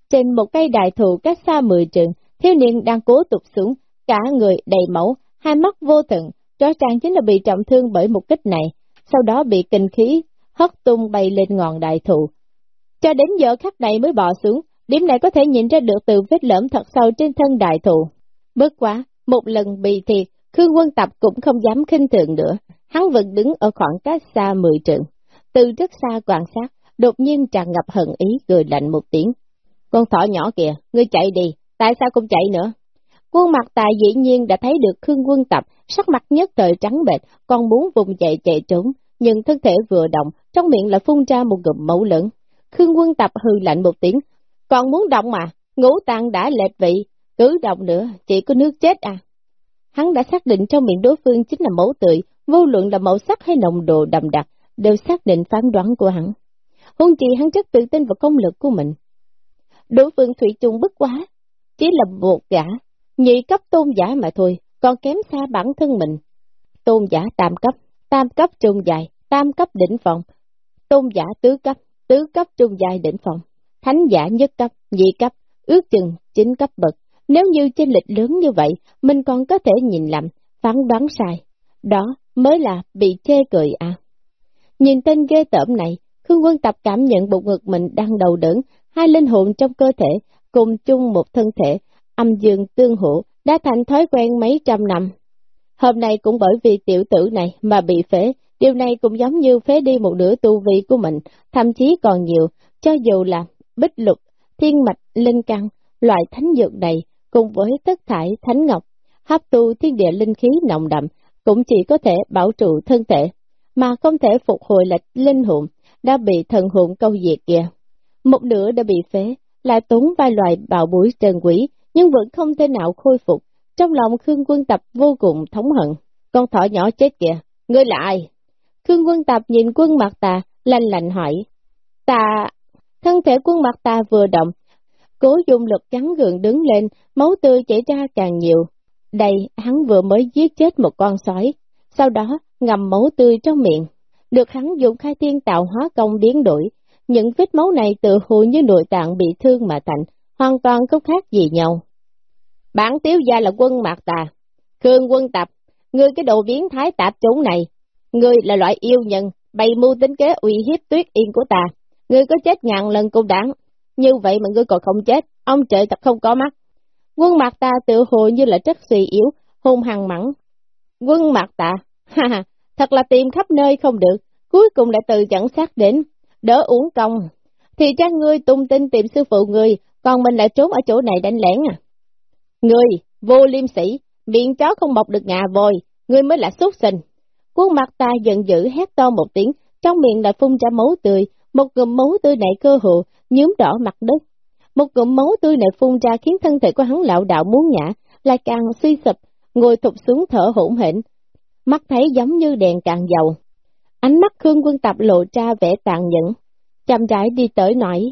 Trên một cây đại thụ cách xa 10 trường, thiếu niên đang cố tụt xuống, cả người đầy máu, hai mắt vô thần, rõ ràng chính là bị trọng thương bởi một kích này, sau đó bị kinh khí, hất tung bay lên ngọn đại thụ, cho đến giờ khắc này mới bỏ xuống, điểm này có thể nhìn ra được từ vết lõm thật sâu trên thân đại thụ. Bất quá, một lần bị thiệt, Khương Quân Tập cũng không dám khinh thường nữa, hắn vẫn đứng ở khoảng cách xa mười trượng. Từ rất xa quan sát, đột nhiên tràn ngập hận ý cười lạnh một tiếng. Con thỏ nhỏ kìa, ngươi chạy đi, tại sao không chạy nữa? Quân mặt tài dĩ nhiên đã thấy được Khương Quân Tập, sắc mặt nhất thời trắng bệch, còn muốn vùng chạy chạy trốn, nhưng thân thể vừa động, trong miệng lại phun ra một ngụm máu lớn. Khương quân tập hư lạnh một tiếng, còn muốn động mà, ngũ tàng đã lệch vị, cứ động nữa, chỉ có nước chết à. Hắn đã xác định trong miệng đối phương chính là mẫu tươi, vô luận là mẫu sắc hay nồng độ đậm đặc, đều xác định phán đoán của hắn. Hôn chi hắn rất tự tin vào công lực của mình. Đối phương Thủy chung bất quá, chỉ là một gã, nhị cấp tôn giả mà thôi, còn kém xa bản thân mình. Tôn giả tam cấp, tam cấp trung dài, tam cấp đỉnh phòng, tôn giả tứ cấp, tứ cấp trung dài đỉnh phòng, thánh giả nhất cấp, nhị cấp, ước chừng chín cấp bậc. Nếu như trên lịch lớn như vậy, mình còn có thể nhìn lầm, phán đoán sai. Đó mới là bị chê cười à. Nhìn tên ghê tởm này, Khương Quân Tập cảm nhận bụng ngực mình đang đầu đớn, hai linh hồn trong cơ thể, cùng chung một thân thể, âm dương tương hỗ, đã thành thói quen mấy trăm năm. Hôm nay cũng bởi vì tiểu tử này mà bị phế, Điều này cũng giống như phế đi một nửa tu vi của mình, thậm chí còn nhiều, cho dù là bích lục, thiên mạch, linh căn, loại thánh dược này, cùng với tất thải thánh ngọc, hấp tu thiên địa linh khí nồng đậm, cũng chỉ có thể bảo trụ thân thể, mà không thể phục hồi lại linh hồn, đã bị thần hồn câu diệt kìa. Một nửa đã bị phế, lại tốn vài loại bạo bối trần quỷ, nhưng vẫn không thể nào khôi phục. Trong lòng Khương Quân Tập vô cùng thống hận. Con thỏ nhỏ chết kìa, ngươi là ai? Khương quân tập nhìn quân mặt tà, lạnh lạnh hỏi. ta thân thể quân mặt tà vừa động, cố dùng lực gắn gượng đứng lên, máu tươi chảy ra càng nhiều. Đây, hắn vừa mới giết chết một con sói, sau đó ngầm máu tươi trong miệng. Được hắn dùng khai thiên tạo hóa công biến đổi, những vết máu này tự hồ như nội tạng bị thương mà thành, hoàn toàn không khác gì nhau. Bản tiếu gia là quân mạc tà, Khương quân tập, ngươi cái đồ biến thái tạp chủng này, Ngươi là loại yêu nhân, bày mưu tính kế uy hiếp tuyết yên của ta. Ngươi có chết ngàn lần cũng đáng. Như vậy mà ngươi còn không chết, ông trời thật không có mắt. Quân mặt ta tự hồ như là rất suy yếu, hung hăng mắng. Quân mặt ta, [laughs] ha ha, thật là tìm khắp nơi không được, cuối cùng lại từ dẫn xác đến, đỡ uống công. Thì cha ngươi tung tin tìm sư phụ ngươi, còn mình lại trốn ở chỗ này đánh lẻn à. Ngươi, vô liêm sĩ, miệng chó không mọc được ngà vôi, ngươi mới là xuất sinh. Quân mặt ta giận dữ hét to một tiếng, trong miệng lại phun ra máu tươi, một ngụm máu tươi này cơ hồ nhuốm đỏ mặt đất. Một cụm máu tươi này phun ra khiến thân thể của hắn lão đạo muốn nhả, lại càng suy sụp, ngồi thụt xuống thở hỗn hển, mắt thấy giống như đèn càng dầu. Ánh mắt Khương Quân Tập lộ ra vẻ tàn nhẫn, chậm rãi đi tới nói,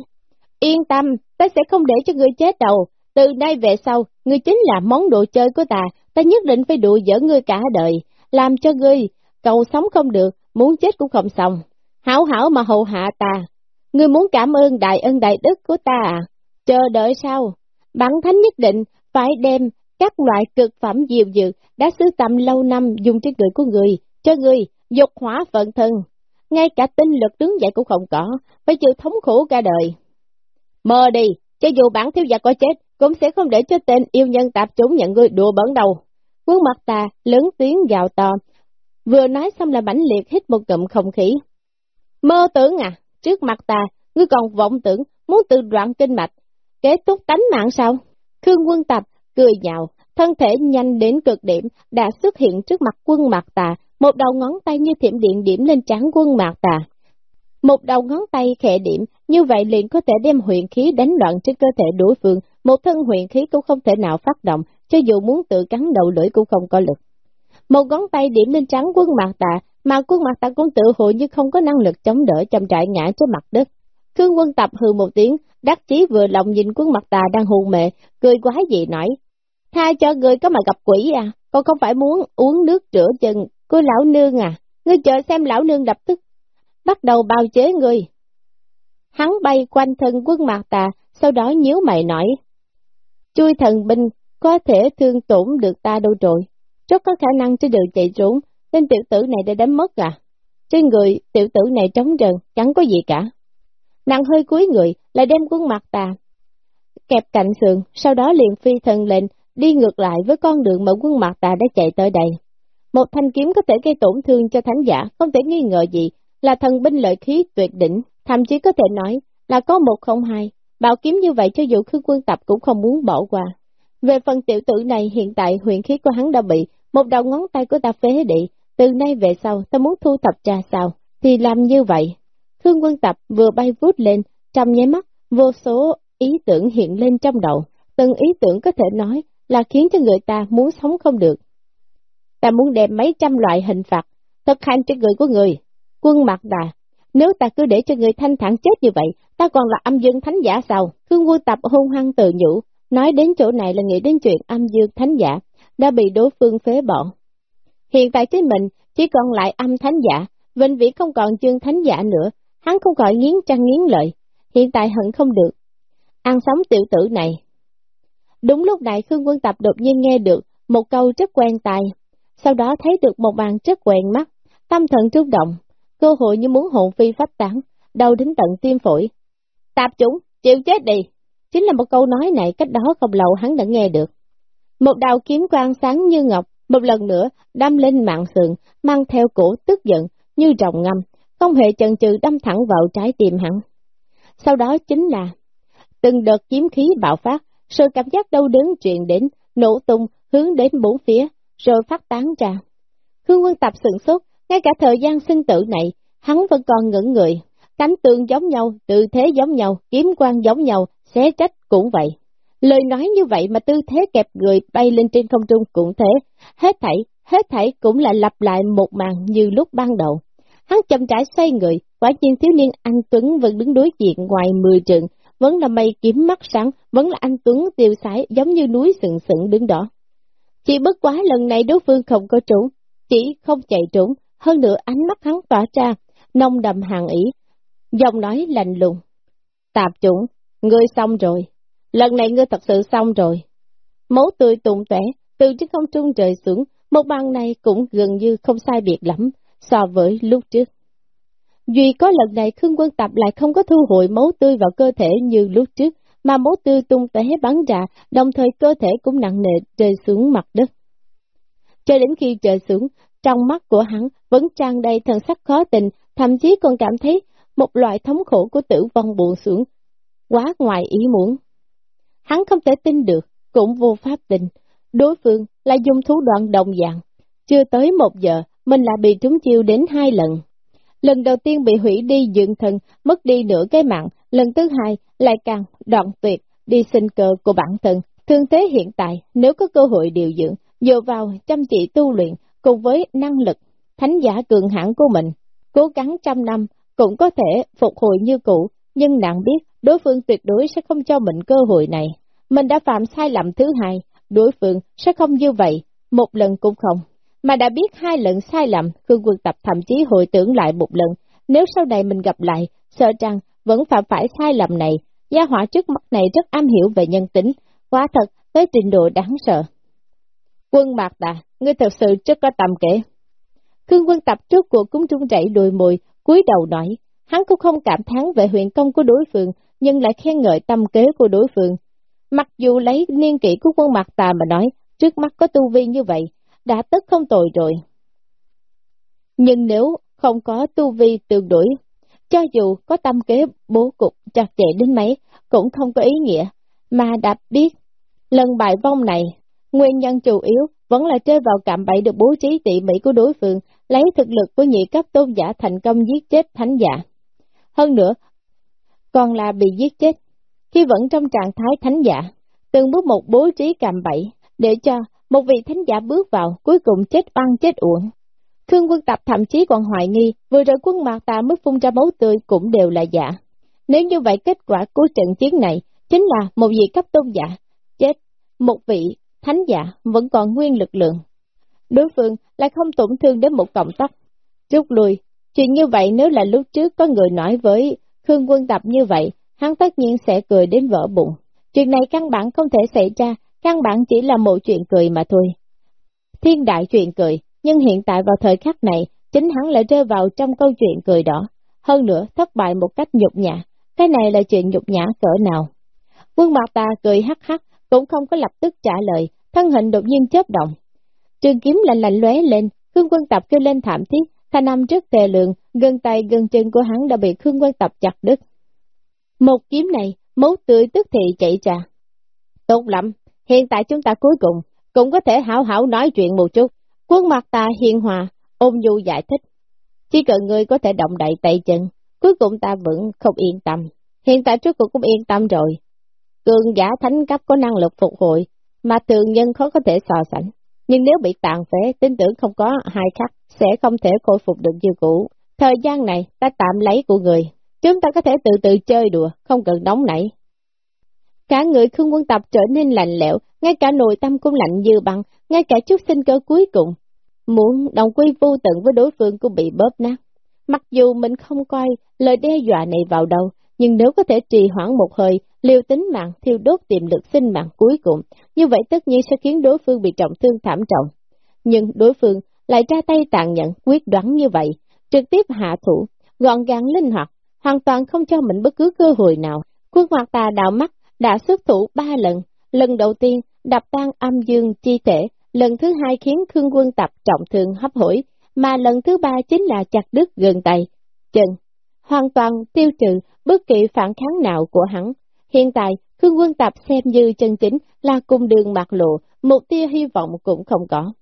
yên tâm, ta sẽ không để cho ngươi chết đâu, từ nay về sau, ngươi chính là món đồ chơi của ta, ta nhất định phải đùa giỡn ngươi cả đời, làm cho ngươi, cầu sống không được, muốn chết cũng không xong. Hảo hảo mà hầu hạ ta, ngươi muốn cảm ơn đại ân đại đức của ta à? Chờ đợi sao? Bản thánh nhất định phải đem các loại cực phẩm diệu dược đã sứ tầm lâu năm dùng trên người của người, cho người dục hỏa phận thân. Ngay cả tinh lực đứng dậy cũng không có, phải chịu thống khổ cả đời. Mơ đi, cho dù bản thiếu gia có chết, cũng sẽ không để cho tên yêu nhân tạp chúng nhận ngươi đùa bẩn đầu. Quân mặt ta lớn tiếng gào to, vừa nói xong là mãnh liệt hít một ngụm không khí. Mơ tưởng à, trước mặt ta, ngươi còn vọng tưởng, muốn tự đoạn kinh mạch, kết thúc tánh mạng sao? Khương quân tập, cười nhạo, thân thể nhanh đến cực điểm, đã xuất hiện trước mặt quân mạc tà, một đầu ngón tay như thiểm điện điểm lên trán quân mạc tà. Một đầu ngón tay khẽ điểm, như vậy liền có thể đem huyện khí đánh loạn trên cơ thể đối phương, một thân huyện khí cũng không thể nào phát động, cho dù muốn tự cắn đầu lưỡi cũng không có lực. Một ngón tay điểm lên trắng quân mạc tà, mà quân mặt ta cũng tự hội như không có năng lực chống đỡ chậm trại ngã trên mặt đất. Khương quân tập hừ một tiếng, đắc chí vừa lòng nhìn quân mặt ta đang hùng mệ, cười quá gì nói. Tha cho người có mà gặp quỷ à, con không phải muốn uống nước rửa chân của lão nương à, ngươi chờ xem lão nương lập tức, bắt đầu bào chế người. Hắn bay quanh thân quân mặt tà, sau đó nhíu mày nói. Chui thần binh có thể thương tổn được ta đâu rồi, rất có khả năng trên đường chạy trốn, Tên tiểu tử này đã đánh mất à. Trên người tiểu tử này trống trần, chẳng có gì cả. Nàng hơi cúi người, lại đem quân mặt tà, kẹp cạnh sườn, sau đó liền phi thân lên, đi ngược lại với con đường mà quân mặt tà đã chạy tới đây. Một thanh kiếm có thể gây tổn thương cho thánh giả, không thể nghi ngờ gì, là thần binh lợi khí tuyệt đỉnh, thậm chí có thể nói là có một không hai, bảo kiếm như vậy cho dù khương quân tập cũng không muốn bỏ qua. Về phần tiểu tử này hiện tại huyện khí của hắn đã bị, một đầu ngón tay của ta phế đi, từ nay về sau ta muốn thu thập trà sao, thì làm như vậy. Khương quân tập vừa bay vút lên, trong nháy mắt, vô số ý tưởng hiện lên trong đầu, từng ý tưởng có thể nói là khiến cho người ta muốn sống không được. Ta muốn đem mấy trăm loại hình phạt, thực hành cho người của người, quân mặt đà. Nếu ta cứ để cho người thanh thản chết như vậy, ta còn là âm dương thánh giả sao? Khương quân tập hung hăng tự nhủ, nói đến chỗ này là nghĩ đến chuyện âm dương thánh giả, đã bị đối phương phế bỏ. Hiện tại tới mình chỉ còn lại âm thánh giả, vĩnh viễn không còn chương thánh giả nữa, hắn không gọi nghiến trăng nghiến lợi, hiện tại hận không được. Ăn sống tiểu tử này. Đúng lúc này Khương Quân Tập đột nhiên nghe được một câu rất quen tai, sau đó thấy được một bàn rất quen mắt, tâm thần trung động, cơ hội như muốn hồn phi phách tán, đau đến tận tim phổi. Tạp chúng, chịu chết đi! Chính là một câu nói này cách đó không lâu hắn đã nghe được. Một đào kiếm quang sáng như ngọc, một lần nữa đâm lên mạng sườn, mang theo cổ tức giận như rồng ngâm, không hề chần chừ đâm thẳng vào trái tim hắn. Sau đó chính là từng đợt kiếm khí bạo phát, sự cảm giác đau đớn truyền đến, nổ tung, hướng đến bốn phía, rồi phát tán ra. Hương quân tập sừng sốt, ngay cả thời gian sinh tử này, hắn vẫn còn ngẩn người, cánh tường giống nhau, tư thế giống nhau, kiếm quan giống nhau, xé trách cũng vậy. Lời nói như vậy mà tư thế kẹp người bay lên trên không trung cũng thế, hết thảy, hết thảy cũng là lặp lại một màn như lúc ban đầu. Hắn chậm rãi xoay người, quả nhiên thiếu niên anh Tuấn vẫn đứng đối diện ngoài mười trường, vẫn là mây kiếm mắt sáng, vẫn là anh Tuấn tiêu sái giống như núi sừng sững đứng đó. Chỉ bất quá lần này đối phương không có trốn, chỉ không chạy trốn, hơn nữa ánh mắt hắn tỏa ra, nông đầm hàng ý, giọng nói lạnh lùng. Tạp chủng, ngươi xong rồi, lần này ngươi thật sự xong rồi. Máu tươi tụng tẻ, từ trên không trung trời xuống, một bàn này cũng gần như không sai biệt lắm so với lúc trước. Duy có lần này Khương Quân Tập lại không có thu hồi máu tươi vào cơ thể như lúc trước, mà máu tươi tung tóe bắn ra, đồng thời cơ thể cũng nặng nề rơi xuống mặt đất. Cho đến khi trời xuống, trong mắt của hắn vẫn tràn đầy thần sắc khó tình, thậm chí còn cảm thấy một loại thống khổ của tử vong buồn xuống, quá ngoài ý muốn. Hắn không thể tin được, cũng vô pháp tình. đối phương là dùng thủ đoạn đồng dạng, chưa tới một giờ, mình lại bị trúng chiêu đến hai lần. Lần đầu tiên bị hủy đi dựng thân, mất đi nửa cái mạng, lần thứ hai lại càng đoạn tuyệt đi sinh cơ của bản thân. Thương thế hiện tại, nếu có cơ hội điều dưỡng, dựa vào chăm chỉ tu luyện cùng với năng lực, thánh giả cường hãn của mình, cố gắng trăm năm cũng có thể phục hồi như cũ, nhưng nạn biết đối phương tuyệt đối sẽ không cho mình cơ hội này. Mình đã phạm sai lầm thứ hai, đối phương sẽ không như vậy, một lần cũng không. Mà đã biết hai lần sai lầm, Khương Quân Tập thậm chí hồi tưởng lại một lần, nếu sau này mình gặp lại, sợ rằng vẫn phạm phải sai lầm này, gia hỏa trước mắt này rất am hiểu về nhân tính, quá thật tới trình độ đáng sợ. Quân Mạc Đà, ngươi thật sự rất có tầm kể. Khương Quân Tập trước cuộc cúng trung chảy đùi mùi, cúi đầu nói, hắn cũng không cảm thán về huyện công của đối phương, nhưng lại khen ngợi tâm kế của đối phương. Mặc dù lấy niên kỷ của quân mặt Tà mà nói, trước mắt có tu vi như vậy, đã tất không tồi rồi. Nhưng nếu không có tu vi tương đối, cho dù có tâm kế bố cục chặt chẽ đến mấy, cũng không có ý nghĩa, mà đã biết, lần bại vong này, nguyên nhân chủ yếu vẫn là chơi vào cạm bẫy được bố trí tỉ mỉ của đối phương, lấy thực lực của nhị cấp tôn giả thành công giết chết thánh giả. Hơn nữa, còn là bị giết chết, khi vẫn trong trạng thái thánh giả, từng bước một bố trí cạm bẫy, để cho một vị thánh giả bước vào, cuối cùng chết oan chết uổng. Khương quân tập thậm chí còn hoài nghi, vừa rồi quân mạc ta mới phun ra máu tươi cũng đều là giả. Nếu như vậy kết quả của trận chiến này chính là một vị cấp tôn giả, chết, một vị thánh giả vẫn còn nguyên lực lượng. Đối phương lại không tổn thương đến một cọng tóc. Rút lui, chuyện như vậy nếu là lúc trước có người nói với Khương quân tập như vậy, hắn tất nhiên sẽ cười đến vỡ bụng. Chuyện này căn bản không thể xảy ra, căn bản chỉ là một chuyện cười mà thôi. Thiên đại chuyện cười, nhưng hiện tại vào thời khắc này, chính hắn lại rơi vào trong câu chuyện cười đó. Hơn nữa, thất bại một cách nhục nhã. Cái này là chuyện nhục nhã cỡ nào? Quân mặt ta cười hắc hắc, cũng không có lập tức trả lời, thân hình đột nhiên chớp động. Trường kiếm lạnh lạnh lóe lên, Khương Quân Tập kêu lên thảm thiết, thanh âm rất tề lượng, gần tay gần chân của hắn đã bị Khương Quân Tập chặt đứt. Một kiếm này, máu tươi tức thì chảy ra. Tốt lắm, hiện tại chúng ta cuối cùng, cũng có thể hảo hảo nói chuyện một chút. Quân mặt ta hiền hòa, ôm nhu giải thích. Chỉ cần ngươi có thể động đậy tay chân, cuối cùng ta vẫn không yên tâm. Hiện tại trước cuộc cũng yên tâm rồi. Cường giả thánh cấp có năng lực phục hồi, mà thường nhân khó có thể so sánh. Nhưng nếu bị tàn phế, tin tưởng không có hai khắc, sẽ không thể khôi phục được như cũ. Thời gian này, ta tạm lấy của người. Chúng ta có thể tự tự chơi đùa, không cần nóng nảy. Cả người khương quân tập trở nên lạnh lẽo, ngay cả nội tâm cũng lạnh như băng, ngay cả chút sinh cơ cuối cùng. Muốn đồng quy vô tận với đối phương cũng bị bóp nát. Mặc dù mình không coi lời đe dọa này vào đâu, nhưng nếu có thể trì hoãn một hơi, liều tính mạng thiêu đốt tiềm lực sinh mạng cuối cùng, như vậy tất nhiên sẽ khiến đối phương bị trọng thương thảm trọng. Nhưng đối phương lại ra tay tàn nhẫn, quyết đoán như vậy, trực tiếp hạ thủ, gọn gàng linh hoạt, hoàn toàn không cho mình bất cứ cơ hội nào. Quân hoạt tà đạo mắt đã xuất thủ ba lần, lần đầu tiên đập tan âm dương chi thể, lần thứ hai khiến Khương Quân tập trọng thương hấp hối, mà lần thứ ba chính là chặt đứt gần tay, chân, hoàn toàn tiêu trừ bất kỳ phản kháng nào của hắn. Hiện tại, Khương Quân Tập xem như chân chính là cung đường mặt lộ, một tia hy vọng cũng không có.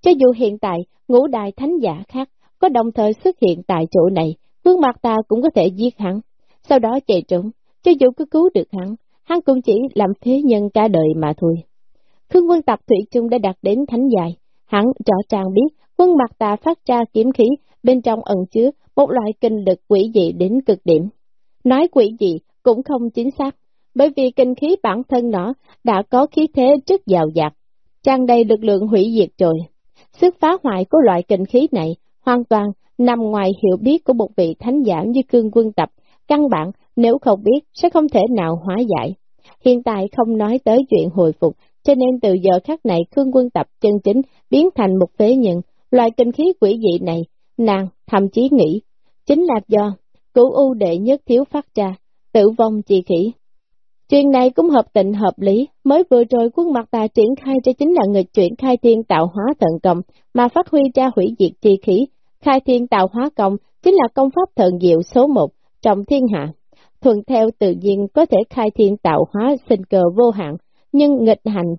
Cho dù hiện tại, ngũ đại thánh giả khác có đồng thời xuất hiện tại chỗ này, vương mặt ta cũng có thể giết hắn, sau đó chạy trốn, cho dù cứ cứu được hắn, hắn cũng chỉ làm thế nhân cả đời mà thôi. Khương quân tập Thủy chung đã đạt đến thánh dài, hắn rõ ràng biết quân mặt ta phát ra kiếm khí, bên trong ẩn chứa một loại kinh lực quỷ dị đến cực điểm. Nói quỷ dị cũng không chính xác, bởi vì kinh khí bản thân nó đã có khí thế rất giàu dạt, tràn đầy lực lượng hủy diệt rồi. Sức phá hoại của loại kinh khí này hoàn toàn nằm ngoài hiểu biết của một vị thánh giả như cương quân tập, căn bản nếu không biết sẽ không thể nào hóa giải. Hiện tại không nói tới chuyện hồi phục, cho nên từ giờ khắc này Khương Quân Tập chân chính biến thành một phế nhân, loại kinh khí quỷ dị này, nàng thậm chí nghĩ, chính là do cửu u đệ nhất thiếu phát ra, tử vong chi khỉ. Chuyện này cũng hợp tình hợp lý, mới vừa rồi quân mặt ta triển khai cho chính là người chuyển khai thiên tạo hóa thần công, mà phát huy ra hủy diệt chi khí. Khai thiên tạo hóa công chính là công pháp thần diệu số một trong thiên hạ. Thuận theo tự nhiên có thể khai thiên tạo hóa sinh cờ vô hạn, nhưng nghịch hành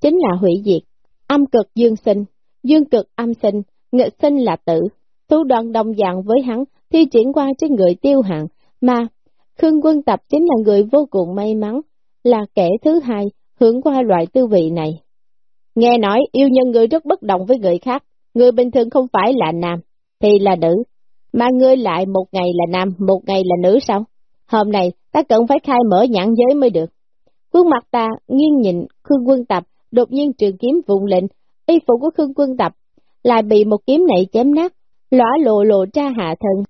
chính là hủy diệt. Âm cực dương sinh, dương cực âm sinh, nghịch sinh là tử. Thủ đoạn đồng dạng với hắn thi triển qua trên người tiêu hạng, mà Khương Quân Tập chính là người vô cùng may mắn, là kẻ thứ hai hưởng qua loại tư vị này. Nghe nói yêu nhân người rất bất đồng với người khác, người bình thường không phải là nam, thì là nữ, mà ngươi lại một ngày là nam, một ngày là nữ sao? Hôm nay ta cần phải khai mở nhãn giới mới được. Khuôn mặt ta nghiêng nhìn Khương Quân Tập, đột nhiên trường kiếm vùng lệnh, y phục của Khương Quân Tập lại bị một kiếm này chém nát, lõa lộ lộ ra hạ thân.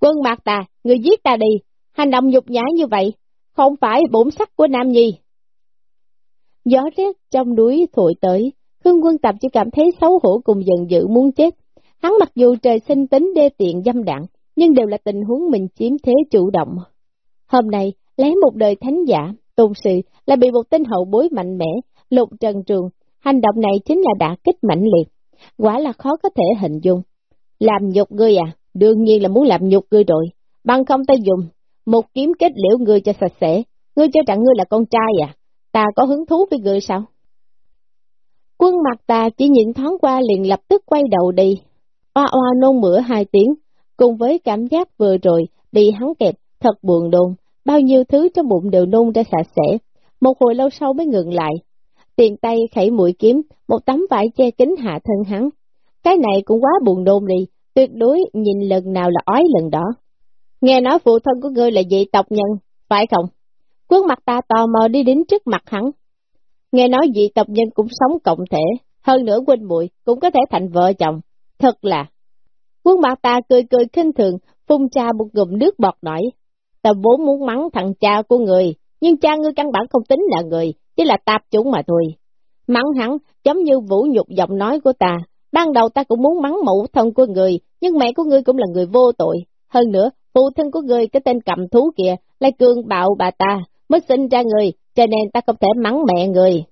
Quân mặt ta, người giết ta đi, hành động nhục nhã như vậy, không phải bổn sắc của Nam Nhi. Gió rét trong núi thổi tới, Khương Quân Tập chỉ cảm thấy xấu hổ cùng giận dữ muốn chết. Hắn mặc dù trời sinh tính đê tiện dâm đặng, nhưng đều là tình huống mình chiếm thế chủ động. Hôm nay, lấy một đời thánh giả, tôn sự, là bị một tên hậu bối mạnh mẽ, lục trần trường, hành động này chính là đã kích mạnh liệt, quả là khó có thể hình dung. Làm nhục ngươi à, đương nhiên là muốn làm nhục ngươi rồi, bằng không ta dùng, một kiếm kết liễu ngươi cho sạch sẽ, ngươi cho rằng ngươi là con trai à, ta có hứng thú với ngươi sao? Quân mặt ta chỉ nhìn thoáng qua liền lập tức quay đầu đi, oa oa nôn mửa hai tiếng, cùng với cảm giác vừa rồi bị hắn kẹp, thật buồn đồn, bao nhiêu thứ trong bụng đều nôn ra sạch sẽ, một hồi lâu sau mới ngừng lại. Tiền tay khẩy mũi kiếm, một tấm vải che kính hạ thân hắn. Cái này cũng quá buồn đôn đi, tuyệt đối nhìn lần nào là ói lần đó. Nghe nói phụ thân của ngươi là dị tộc nhân, phải không? Quốc mặt ta tò mò đi đến trước mặt hắn. Nghe nói dị tộc nhân cũng sống cộng thể, hơn nữa huynh muội cũng có thể thành vợ chồng. Thật là... Quốc mặt ta cười cười khinh thường, phun cha một ngụm nước bọt nổi. Ta vốn muốn mắng thằng cha của người, nhưng cha ngươi căn bản không tính là người, chỉ là tạp chúng mà thôi. Mắng hắn giống như vũ nhục giọng nói của ta. Ban đầu ta cũng muốn mắng mẫu thân của người, nhưng mẹ của ngươi cũng là người vô tội. Hơn nữa, phụ thân của người cái tên cầm thú kia lại cương bạo bà ta, mới sinh ra người, cho nên ta không thể mắng mẹ người.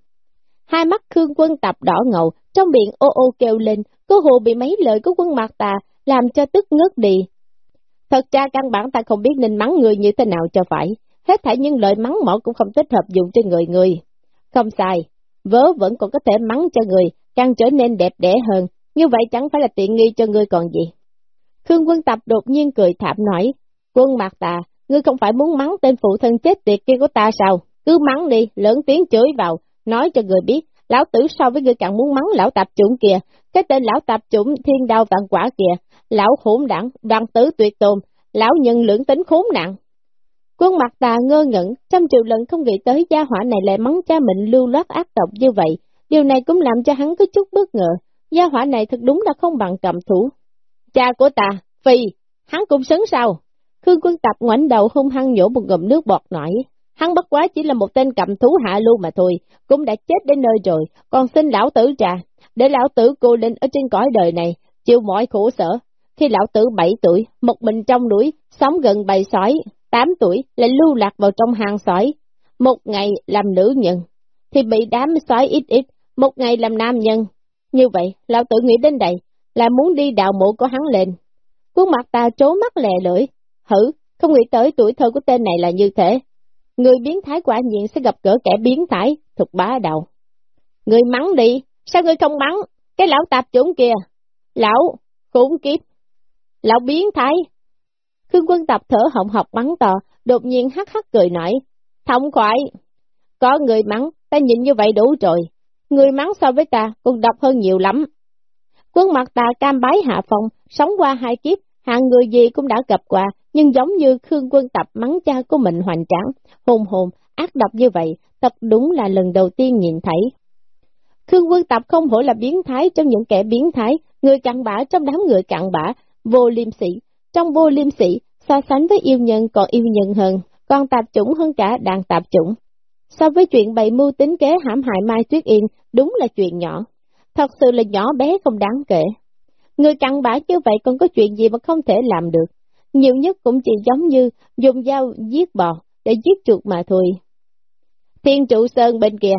Hai mắt Khương quân tập đỏ ngầu, trong miệng ô ô kêu lên, cô hồ bị mấy lời của quân mặt ta, làm cho tức ngất đi. Thật ra căn bản ta không biết nên mắng người như thế nào cho phải, hết thảy những lời mắng mỏ cũng không thích hợp dùng trên người người. Không sai, vớ vẫn còn có thể mắng cho người, càng trở nên đẹp đẽ hơn, như vậy chẳng phải là tiện nghi cho người còn gì. Khương quân tập đột nhiên cười thảm nói, quân mặt tà ngươi không phải muốn mắng tên phụ thân chết tiệt kia của ta sao? Cứ mắng đi, lớn tiếng chửi vào, nói cho người biết, lão tử so với ngươi càng muốn mắng lão tạp chủng kìa, cái tên lão tạp chủng thiên đao vạn quả kìa, lão hỗn đảng, đoàn tứ tuyệt tồn, lão nhân lưỡng tính khốn nạn. Quân mặt tà ngơ ngẩn, trăm triệu lần không nghĩ tới gia hỏa này lại mắng cha mình lưu loát ác độc như vậy, điều này cũng làm cho hắn có chút bất ngờ, gia hỏa này thật đúng là không bằng cầm thủ. Cha của ta, Phi, hắn cũng sấn sao? Khương quân tập ngoảnh đầu hung hăng nhổ một ngụm nước bọt nổi. Hắn bất quá chỉ là một tên cầm thú hạ lưu mà thôi, cũng đã chết đến nơi rồi, còn xin lão tử trà, để lão tử cô lên ở trên cõi đời này, chịu mọi khổ sở. Khi lão tử 7 tuổi, một mình trong núi, sống gần bầy sói, 8 tuổi lại lưu lạc vào trong hang sói, một ngày làm nữ nhân, thì bị đám sói ít ít, một ngày làm nam nhân. Như vậy, lão tử nghĩ đến đây, là muốn đi đào mộ của hắn lên. Khuôn mặt ta trố mắt lè lưỡi, hử, không nghĩ tới tuổi thơ của tên này là như thế. Người biến thái quả nhiên sẽ gặp gỡ kẻ biến thái, thuộc bá đầu. Người mắng đi, sao người không mắng, cái lão tạp chủng kia. Lão, khốn kiếp. Lão biến thái. Khương quân tập thở họng học mắng to, đột nhiên hắc hắc cười nói. Thông khoái. Có người mắng, ta nhìn như vậy đủ rồi. Người mắng so với ta còn độc hơn nhiều lắm. Quân mặt tà cam bái hạ phong, sống qua hai kiếp, hạng người gì cũng đã gặp qua, nhưng giống như Khương Quân Tập mắng cha của mình hoành tráng, hồn hồn, ác độc như vậy, thật đúng là lần đầu tiên nhìn thấy. Khương Quân Tập không hổ là biến thái trong những kẻ biến thái, người cặn bã trong đám người cặn bã, vô liêm sĩ. Trong vô liêm sĩ, so sánh với yêu nhân còn yêu nhân hơn, còn tạp chủng hơn cả đàn tạp chủng. So với chuyện bày mưu tính kế hãm hại Mai Tuyết Yên, đúng là chuyện nhỏ. Thật sự là nhỏ bé không đáng kể. Người cặn bã như vậy còn có chuyện gì mà không thể làm được. Nhiều nhất cũng chỉ giống như dùng dao giết bò để giết chuột mà thôi. Thiên trụ sơn bên kia,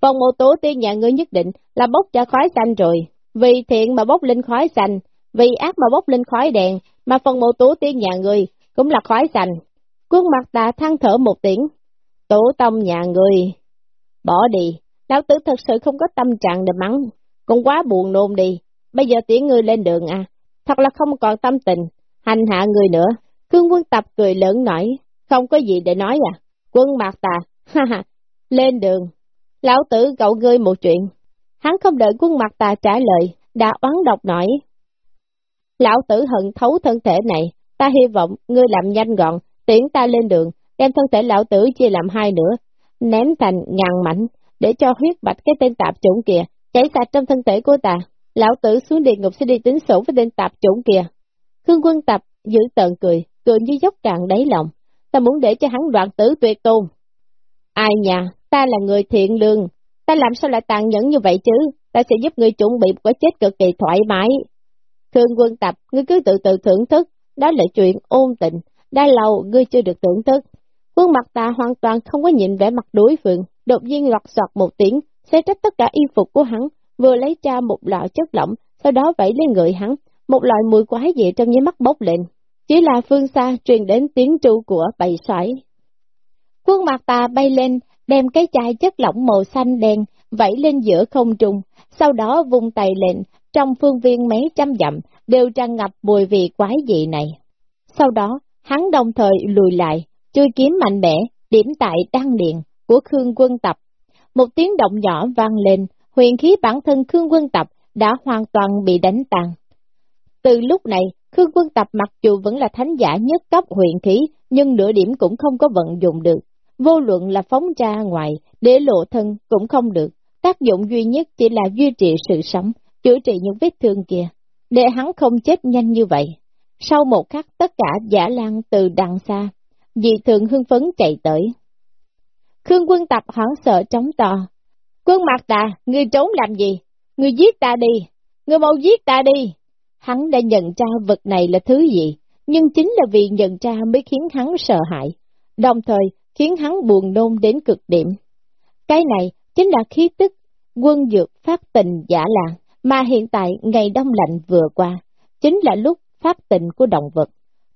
phòng mô tố tiên nhà ngươi nhất định là bốc ra khói xanh rồi. Vì thiện mà bốc lên khói xanh, vì ác mà bốc lên khói đèn, mà phần mộ tố tiên nhà ngươi cũng là khói xanh. Quân mặt ta than thở một tiếng, tổ tông nhà ngươi, bỏ đi, lão tử thật sự không có tâm trạng để mắng, con quá buồn nôn đi, bây giờ tiễn ngươi lên đường à, thật là không còn tâm tình, hành hạ người nữa. Khương quân tập cười lớn nổi không có gì để nói à, quân mạc tà, ha ha, lên đường. Lão tử cậu ngươi một chuyện. Hắn không đợi quân mặt tà trả lời, đã oán độc nổi Lão tử hận thấu thân thể này, ta hy vọng ngươi làm nhanh gọn, tiễn ta lên đường, đem thân thể lão tử chia làm hai nữa, ném thành ngàn mảnh, để cho huyết bạch cái tên tạp chủng kìa, chảy sạch trong thân thể của ta. Lão tử xuống địa ngục sẽ đi tính sổ với tên tạp chủng kìa. Khương quân tập giữ tợn cười, cười như dốc cạn đáy lòng. Ta muốn để cho hắn đoạn tử tuyệt tôn. Ai nhà, ta là người thiện lương, ta làm sao lại tàn nhẫn như vậy chứ, ta sẽ giúp ngươi chuẩn bị một cái chết cực kỳ thoải mái. Khương quân tập, ngươi cứ tự tự thưởng thức, đó là chuyện ôn tịnh, đã lâu ngươi chưa được thưởng thức. Quân mặt ta hoàn toàn không có nhìn vẻ mặt đối phương, đột nhiên lọt sọt một tiếng, xé trách tất cả y phục của hắn, vừa lấy ra một lọ chất lỏng, sau đó vẫy lên người hắn, một loại mùi quái dị trong nháy mắt bốc lên. Chỉ là phương xa truyền đến tiếng tru của bầy sói. Quân mặt ta bay lên, đem cái chai chất lỏng màu xanh đen vẫy lên giữa không trung, sau đó vung tay lên, trong phương viên mấy trăm dặm đều tràn ngập mùi vị quái dị này. Sau đó, hắn đồng thời lùi lại, chui kiếm mạnh mẽ, điểm tại đăng điện của Khương Quân Tập. Một tiếng động nhỏ vang lên, huyền khí bản thân Khương Quân Tập đã hoàn toàn bị đánh tàn. Từ lúc này, Khương Quân Tập mặc dù vẫn là thánh giả nhất cấp huyền khí, nhưng nửa điểm cũng không có vận dụng được. Vô luận là phóng ra ngoài, để lộ thân cũng không được. Tác dụng duy nhất chỉ là duy trì sự sống, chữa trị những vết thương kia, để hắn không chết nhanh như vậy. Sau một khắc tất cả giả lan từ đằng xa, dị thường hưng phấn chạy tới. Khương quân tập hoảng sợ chống to. Quân mặt ta, ngươi trốn làm gì? Ngươi giết ta đi, ngươi mau giết ta đi. Hắn đã nhận ra vật này là thứ gì, nhưng chính là vì nhận ra mới khiến hắn sợ hãi, đồng thời khiến hắn buồn nôn đến cực điểm. Cái này chính là khí tức quân dược phát tình giả làng, mà hiện tại ngày đông lạnh vừa qua, chính là lúc phát tình của động vật.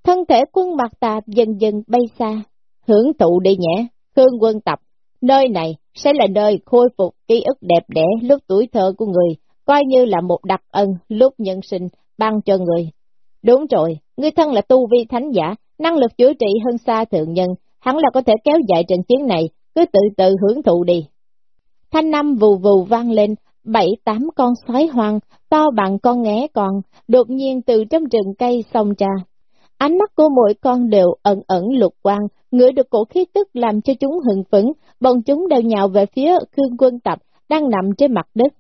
Thân thể quân mặt tà dần dần bay xa, hưởng thụ đi nhé khương quân tập. Nơi này sẽ là nơi khôi phục ký ức đẹp đẽ lúc tuổi thơ của người, coi như là một đặc ân lúc nhân sinh ban cho người. Đúng rồi, người thân là tu vi thánh giả, năng lực chữa trị hơn xa thượng nhân, hắn là có thể kéo dài trận chiến này, cứ tự tự hưởng thụ đi. Thanh năm vù vù vang lên, bảy tám con sói hoang, to bằng con nghé con, đột nhiên từ trong rừng cây xông ra. Ánh mắt của mỗi con đều ẩn ẩn lục quang, ngửi được cổ khí tức làm cho chúng hừng phấn, bọn chúng đều nhào về phía Khương Quân Tập, đang nằm trên mặt đất.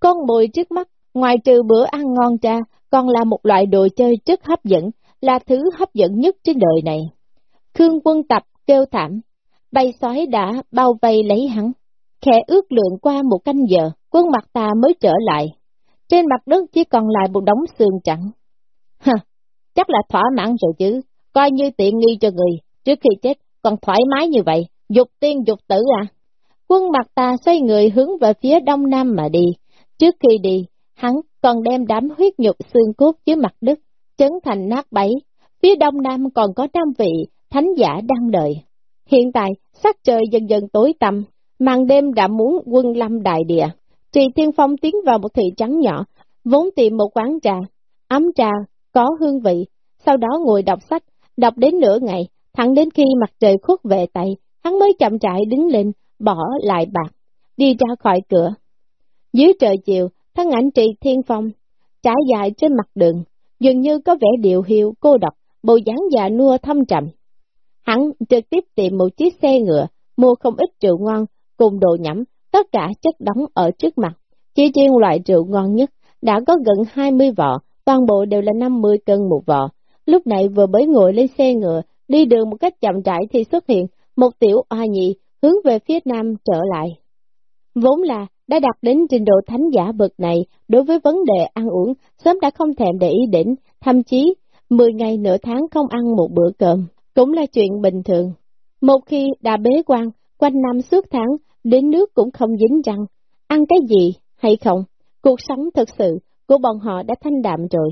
Con mồi trước mắt, ngoài trừ bữa ăn ngon ra, còn là một loại đồ chơi rất hấp dẫn, là thứ hấp dẫn nhất trên đời này. Khương Quân Tập kêu thảm, bầy sói đã bao vây lấy hắn. Khẽ ước lượng qua một canh giờ, quân mặt ta mới trở lại. Trên mặt đất chỉ còn lại một đống xương trắng. Hả, chắc là thỏa mãn rồi chứ, coi như tiện nghi cho người, trước khi chết còn thoải mái như vậy, dục tiên dục tử à. Quân mặt ta xoay người hướng về phía đông nam mà đi. Trước khi đi, hắn còn đem đám huyết nhục xương cốt dưới mặt đất, chấn thành nát bấy. Phía đông nam còn có trăm vị thánh giả đang đợi. Hiện tại, sắc trời dần dần tối tăm, màn đêm đã muốn quân lâm đại địa. Trì Thiên Phong tiến vào một thị trắng nhỏ, vốn tìm một quán trà, ấm trà, có hương vị, sau đó ngồi đọc sách, đọc đến nửa ngày, thẳng đến khi mặt trời khuất về tay, hắn mới chậm rãi đứng lên, bỏ lại bạc, đi ra khỏi cửa. Dưới trời chiều, thân ảnh Trì Thiên Phong, trải dài trên mặt đường, dường như có vẻ điệu hiệu, cô độc, bộ dáng già nua thâm trầm. Hắn trực tiếp tìm một chiếc xe ngựa, mua không ít rượu ngon, cùng đồ nhắm, tất cả chất đóng ở trước mặt. Chỉ riêng loại rượu ngon nhất, đã có gần 20 vỏ, toàn bộ đều là 50 cân một vỏ. Lúc này vừa mới ngồi lên xe ngựa, đi đường một cách chậm rãi thì xuất hiện một tiểu oa nhị hướng về phía nam trở lại. Vốn là đã đạt đến trình độ thánh giả bậc này, đối với vấn đề ăn uống, sớm đã không thèm để ý đến, thậm chí 10 ngày nửa tháng không ăn một bữa cơm, cũng là chuyện bình thường. Một khi đã bế quan, quanh năm suốt tháng, đến nước cũng không dính răng, ăn cái gì hay không, cuộc sống thực sự của bọn họ đã thanh đạm rồi.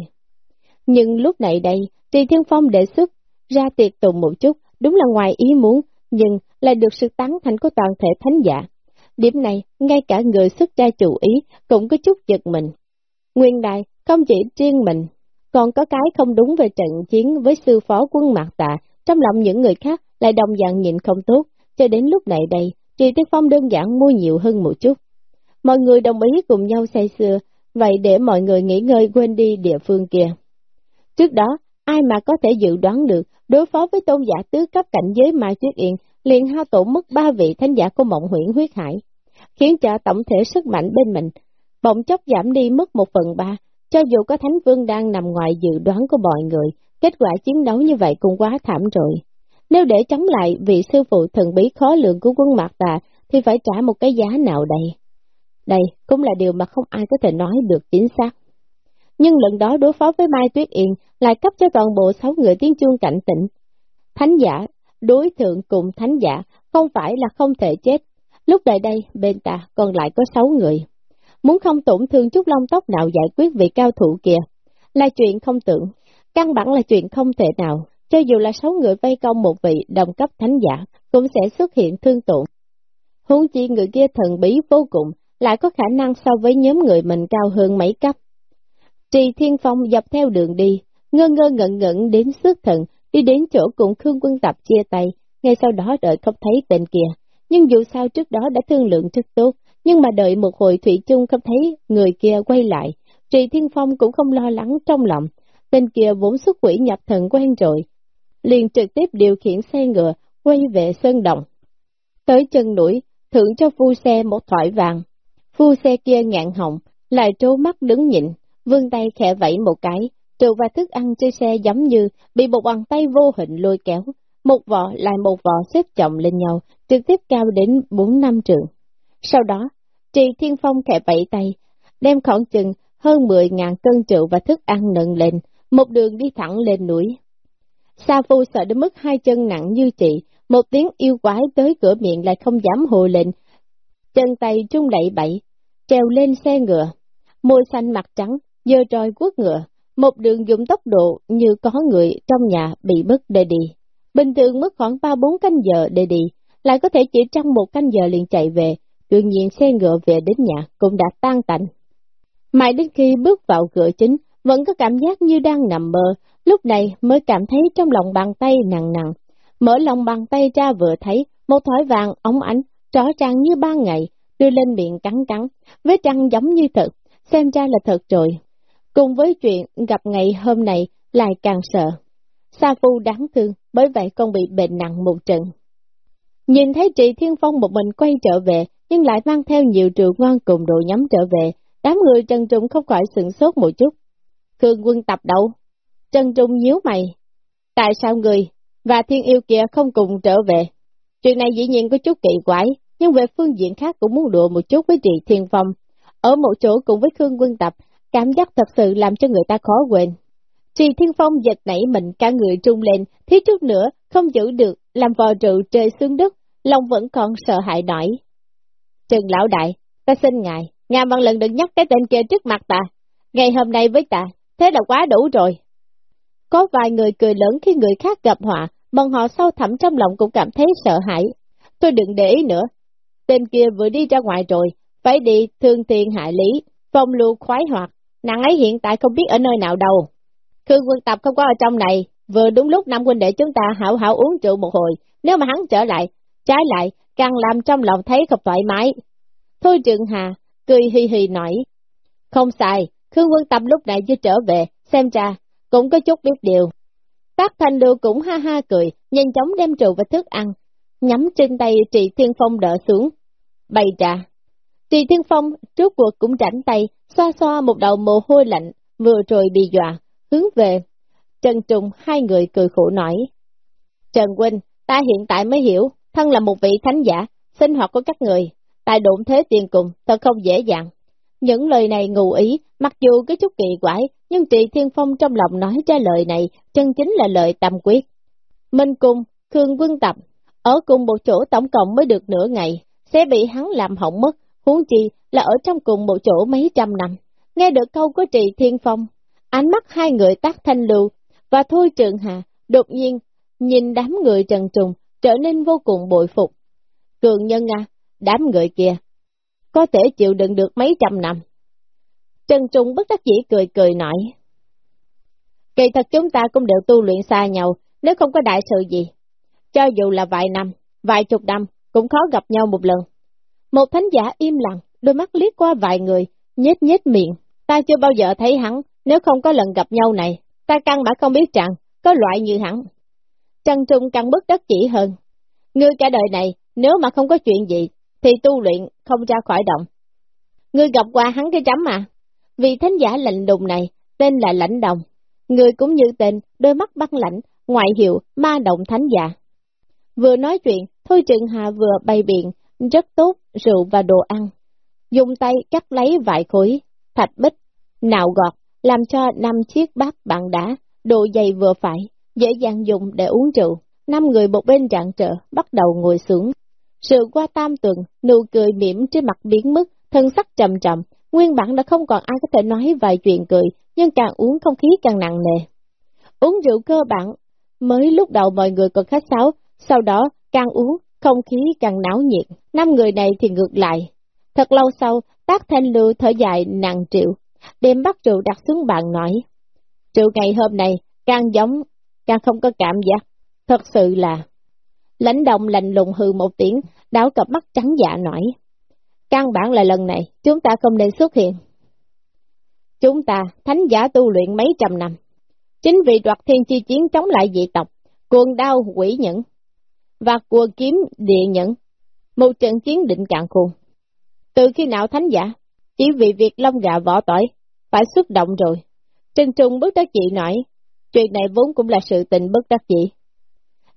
Nhưng lúc này đây, Trì Thiên Phong đề xuất ra tiệc tùng một chút, đúng là ngoài ý muốn, nhưng lại được sự tán thành của toàn thể thánh giả. Điểm này, ngay cả người xuất gia chủ ý cũng có chút giật mình. Nguyên đại, không chỉ riêng mình, còn có cái không đúng về trận chiến với sư phó quân Mạc Tạ, trong lòng những người khác lại đồng dạng nhìn không tốt, cho đến lúc này đây, Trì Tiết Phong đơn giản mua nhiều hơn một chút. Mọi người đồng ý cùng nhau say xưa, vậy để mọi người nghỉ ngơi quên đi địa phương kia. Trước đó, ai mà có thể dự đoán được, đối phó với tôn giả tứ cấp cảnh giới Mai Tuyết Yên, liền hao tổn mất ba vị thánh giả của mộng huyện huyết hải, khiến cho tổng thể sức mạnh bên mình, bỗng chốc giảm đi mất một phần ba, cho dù có thánh vương đang nằm ngoài dự đoán của mọi người, kết quả chiến đấu như vậy cũng quá thảm rồi. Nếu để chống lại vị sư phụ thần bí khó lượng của quân Mạc Tà, thì phải trả một cái giá nào đây? Đây cũng là điều mà không ai có thể nói được chính xác. Nhưng lần đó đối phó với Mai Tuyết Yên lại cấp cho toàn bộ sáu người tiếng chuông cảnh tỉnh. Thánh giả, đối thượng cùng thánh giả, không phải là không thể chết. Lúc này đây, bên ta còn lại có sáu người. Muốn không tổn thương chút lông tóc nào giải quyết vị cao thủ kia, là chuyện không tưởng, căn bản là chuyện không thể nào. Cho dù là sáu người vây công một vị đồng cấp thánh giả, cũng sẽ xuất hiện thương tổn. Huống chi người kia thần bí vô cùng, lại có khả năng so với nhóm người mình cao hơn mấy cấp. Trì Thiên Phong dọc theo đường đi, ngơ ngơ ngẩn ngẩn đến sức thần, đi đến chỗ cùng Khương Quân Tập chia tay, ngay sau đó đợi không thấy tên kia. Nhưng dù sao trước đó đã thương lượng rất tốt, nhưng mà đợi một hồi Thủy chung không thấy người kia quay lại, Trì Thiên Phong cũng không lo lắng trong lòng, tên kia vốn xuất quỷ nhập thần quen rồi, liền trực tiếp điều khiển xe ngựa, quay về Sơn Đồng. Tới chân núi, thưởng cho phu xe một thoại vàng. Phu xe kia ngạn họng, lại trố mắt đứng nhịn, vươn tay khẽ vẫy một cái, trụ và thức ăn trên xe giống như bị một bàn tay vô hình lôi kéo, một vỏ lại một vỏ xếp chồng lên nhau, trực tiếp cao đến 4 năm trường. Sau đó, Trì Thiên Phong khẽ vẫy tay, đem khoảng chừng hơn 10 ngàn cân rượu và thức ăn nâng lên, một đường đi thẳng lên núi. Sa Phu sợ đến mức hai chân nặng như chị, một tiếng yêu quái tới cửa miệng lại không dám hồ lệnh. Chân tay trung đẩy bậy, treo lên xe ngựa, môi xanh mặt trắng, giờ trời quốc ngựa, một đường dùng tốc độ như có người trong nhà bị mất để đi. Bình thường mất khoảng 3-4 canh giờ để đi, lại có thể chỉ trong một canh giờ liền chạy về, đương nhiên xe ngựa về đến nhà cũng đã tan tành. Mãi đến khi bước vào cửa chính, vẫn có cảm giác như đang nằm mơ, lúc này mới cảm thấy trong lòng bàn tay nặng nặng. Mở lòng bàn tay ra vừa thấy, một thỏi vàng ống ánh, rõ ràng như ban ngày, đưa lên miệng cắn cắn, với trăng giống như thật, xem ra là thật rồi. Cùng với chuyện gặp ngày hôm nay lại càng sợ. Sa Phu đáng thương, bởi vậy con bị bệnh nặng một trận. Nhìn thấy chị Thiên Phong một mình quay trở về, nhưng lại mang theo nhiều rượu ngon cùng đồ nhắm trở về, đám người Trần Trung không khỏi sửng sốt một chút. Khương quân tập đâu? Trần Trung nhíu mày. Tại sao người và thiên yêu kia không cùng trở về? Chuyện này dĩ nhiên có chút kỳ quái, nhưng về phương diện khác cũng muốn đùa một chút với chị Thiên Phong. Ở một chỗ cùng với Khương quân tập, cảm giác thật sự làm cho người ta khó quên. Trì Thiên Phong giật nảy mình cả người trung lên, thiếu chút nữa, không giữ được, làm vò rượu trời xuống đất, lòng vẫn còn sợ hãi nổi. Trần Lão Đại, ta xin ngài, ngài bằng lần đừng nhắc cái tên kia trước mặt ta. Ngày hôm nay với ta, thế là quá đủ rồi. Có vài người cười lớn khi người khác gặp họa, bọn họ sâu thẳm trong lòng cũng cảm thấy sợ hãi. Tôi đừng để ý nữa. Tên kia vừa đi ra ngoài rồi, phải đi thương tiền hại lý, phong lưu khoái hoạt. Nàng ấy hiện tại không biết ở nơi nào đâu. Khương quân tập không có ở trong này, vừa đúng lúc năm quân đệ chúng ta hảo hảo uống rượu một hồi, nếu mà hắn trở lại, trái lại, càng làm trong lòng thấy không thoải mái. Thôi Trường Hà, cười hì hì nói, không sai, Khương quân tập lúc này chưa trở về, xem ra, cũng có chút biết điều. Tác thanh lưu cũng ha ha cười, nhanh chóng đem rượu và thức ăn, nhắm trên tay Trị Thiên Phong đỡ xuống, bày trà. Trị Thiên Phong trước cuộc cũng rảnh tay, xoa xoa một đầu mồ hôi lạnh, vừa rồi bị dọa, hướng về. Trần Trùng hai người cười khổ nói. Trần Huynh, ta hiện tại mới hiểu, thân là một vị thánh giả, sinh hoạt của các người, tại độn thế tiền cùng, thật không dễ dàng. Những lời này ngụ ý, mặc dù có chút kỳ quái, nhưng Trị Thiên Phong trong lòng nói ra lời này, chân chính là lời tâm quyết. Minh Cung, Khương Quân Tập, ở cùng một chỗ tổng cộng mới được nửa ngày, sẽ bị hắn làm hỏng mất, huống chi là ở trong cùng một chỗ mấy trăm năm. Nghe được câu của Trị Thiên Phong, ánh mắt hai người tác thanh lưu, và Thôi Trường Hà, đột nhiên, nhìn đám người trần trùng, trở nên vô cùng bội phục. Cường nhân à, đám người kia, có thể chịu đựng được mấy trăm năm. Trần Trung bất đắc dĩ cười cười nói. Kỳ thật chúng ta cũng đều tu luyện xa nhau, nếu không có đại sự gì. Cho dù là vài năm, vài chục năm, cũng khó gặp nhau một lần. Một thánh giả im lặng, đôi mắt liếc qua vài người, nhếch nhếch miệng. Ta chưa bao giờ thấy hắn, nếu không có lần gặp nhau này, ta căn bản không biết rằng, có loại như hắn. Trần Trung càng bất đắc chỉ hơn. Ngươi cả đời này, nếu mà không có chuyện gì, thì tu luyện không ra khỏi động. Ngươi gặp qua hắn cái chấm à? Vì thánh giả lạnh đùng này, tên là lãnh đồng. Ngươi cũng như tên, đôi mắt băng lạnh, ngoại hiệu, ma động thánh giả. Vừa nói chuyện, Thôi Trừng Hà vừa bày biện, rất tốt, rượu và đồ ăn. Dùng tay cắt lấy vài khối, thạch bích, nạo gọt, làm cho năm chiếc bát bằng đá, độ dày vừa phải, dễ dàng dùng để uống rượu. Năm người một bên trạng trợ, bắt đầu ngồi xuống. Sự qua tam tuần, nụ cười mỉm trên mặt biến mất, thân sắc trầm trầm, nguyên bản đã không còn ai có thể nói vài chuyện cười, nhưng càng uống không khí càng nặng nề. Uống rượu cơ bản, mới lúc đầu mọi người còn khách sáo, sau đó càng uống, không khí càng náo nhiệt, năm người này thì ngược lại. Thật lâu sau, tác thanh lưu thở dài nặng triệu, đem bắt rượu đặt xuống bàn nói. Rượu ngày hôm nay, càng giống, càng không có cảm giác, thật sự là... Lãnh đồng lạnh lùng hư một tiếng, đảo cặp mắt trắng dạ nổi Căn bản là lần này, chúng ta không nên xuất hiện. Chúng ta, thánh giả tu luyện mấy trăm năm. Chính vì đoạt thiên chi chiến chống lại dị tộc, cuồng đao quỷ nhẫn, và cuồng kiếm địa nhẫn, một trận chiến định cạn cuồng. Từ khi nào thánh giả, chỉ vì việc lông gà vỏ tỏi, phải xúc động rồi. Trần Trung bất đắc dị nói, chuyện này vốn cũng là sự tình bất đắc dĩ.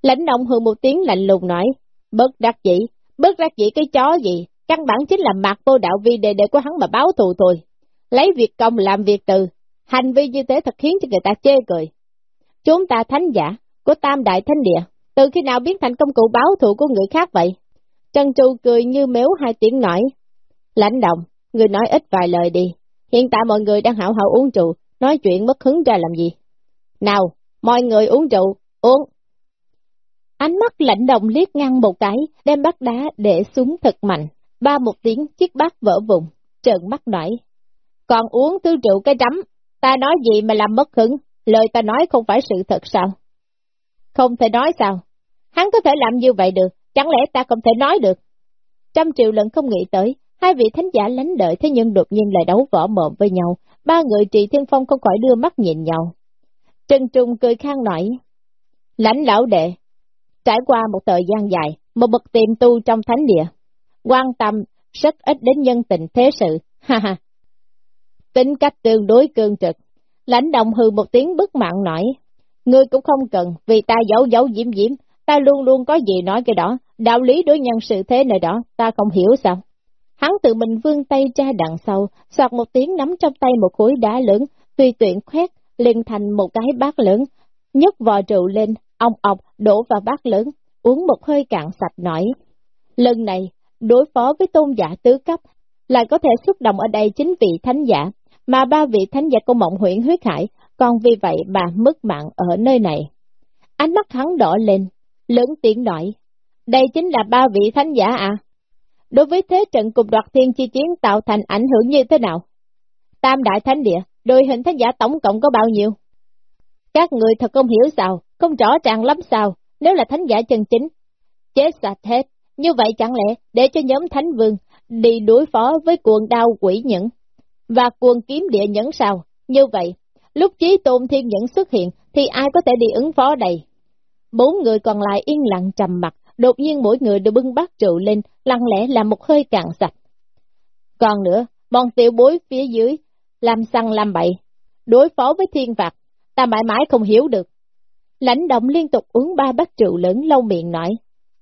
Lãnh động hư một tiếng lạnh lùng nói, bất đắc dĩ, bất đắc dĩ cái chó gì, căn bản chính là mặt vô đạo vi đề để của hắn mà báo thù thôi. Lấy việc công làm việc từ, hành vi như thế thật khiến cho người ta chê cười. Chúng ta thánh giả của tam đại thánh địa, từ khi nào biến thành công cụ báo thù của người khác vậy? Trần Trù cười như méo hai tiếng nói. Lãnh động, người nói ít vài lời đi. Hiện tại mọi người đang hảo hảo uống rượu, nói chuyện mất hứng ra làm gì? Nào, mọi người uống rượu, uống. Ánh mắt lạnh động liếc ngang một cái, đem bát đá để xuống thật mạnh. Ba một tiếng, chiếc bát vỡ vụn, trợn mắt nổi Còn uống thứ rượu cái rắm ta nói gì mà làm mất hứng, lời ta nói không phải sự thật sao? Không thể nói sao? Hắn có thể làm như vậy được, chẳng lẽ ta không thể nói được? Trăm triệu lần không nghĩ tới, hai vị thánh giả lánh đợi thế nhưng đột nhiên lại đấu võ mộm với nhau, ba người trì thiên phong không khỏi đưa mắt nhìn nhau. Trần Trung cười khang nổi. lãnh lão đệ, trải qua một thời gian dài, một bậc tiềm tu trong thánh địa, quan tâm rất ít đến nhân tình thế sự, [laughs] ha ha. Tính cách tương đối cương trực, lãnh đồng hư một tiếng bức mạng nổi. ngươi cũng không cần, vì ta giấu giấu diễm diễm, ta luôn luôn có gì nói cái đó, đạo lý đối nhân sự thế này đó, ta không hiểu sao. Hắn tự mình vươn tay ra đằng sau, soạt một tiếng nắm trong tay một khối đá lớn, tùy tuyển khoét, liền thành một cái bát lớn, nhấc vò rượu lên, ong ọc đổ vào bát lớn, uống một hơi cạn sạch nổi. Lần này, đối phó với tôn giả tứ cấp, lại có thể xúc động ở đây chính vị thánh giả, mà ba vị thánh giả của mộng huyện huyết hải, còn vì vậy bà mất mạng ở nơi này. Ánh mắt hắn đỏ lên, lớn tiếng nói, đây chính là ba vị thánh giả à? Đối với thế trận cùng đoạt thiên chi chiến tạo thành ảnh hưởng như thế nào? Tam đại thánh địa, đội hình thánh giả tổng cộng có bao nhiêu? Các người thật không hiểu sao, không rõ ràng lắm sao, nếu là thánh giả chân chính. Chết sạch hết, như vậy chẳng lẽ để cho nhóm thánh vương đi đối phó với cuồng đao quỷ nhẫn và cuồng kiếm địa nhẫn sao? Như vậy, lúc chí tôn thiên nhẫn xuất hiện thì ai có thể đi ứng phó đây? Bốn người còn lại yên lặng trầm mặt, đột nhiên mỗi người đều bưng bát rượu lên, lặng lẽ làm một hơi cạn sạch. Còn nữa, bọn tiểu bối phía dưới, làm xăng làm bậy, đối phó với thiên phạt, ta mãi mãi không hiểu được. Lãnh động liên tục uống ba bát rượu lớn lâu miệng nói,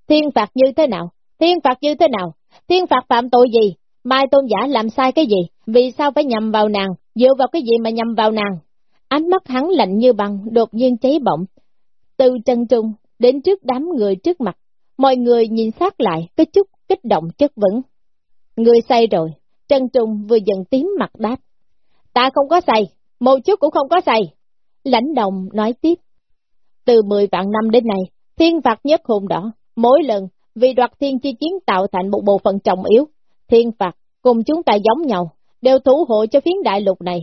thiên phạt như thế nào, thiên phạt như thế nào, thiên phạt phạm tội gì, mai tôn giả làm sai cái gì, vì sao phải nhầm vào nàng, dựa vào cái gì mà nhầm vào nàng. Ánh mắt hắn lạnh như băng, đột nhiên cháy bỏng. Từ chân trung, đến trước đám người trước mặt, mọi người nhìn sát lại, có chút kích động chất vấn. Người say rồi, Trân Trung vừa dần tím mặt đáp. Ta không có say, một chút cũng không có say. Lãnh đồng nói tiếp. Từ 10 vạn năm đến nay, thiên phạt nhất hồn đỏ, mỗi lần vì đoạt thiên chi chiến tạo thành một bộ phận trọng yếu, thiên phạt cùng chúng ta giống nhau, đều thủ hộ cho phiến đại lục này.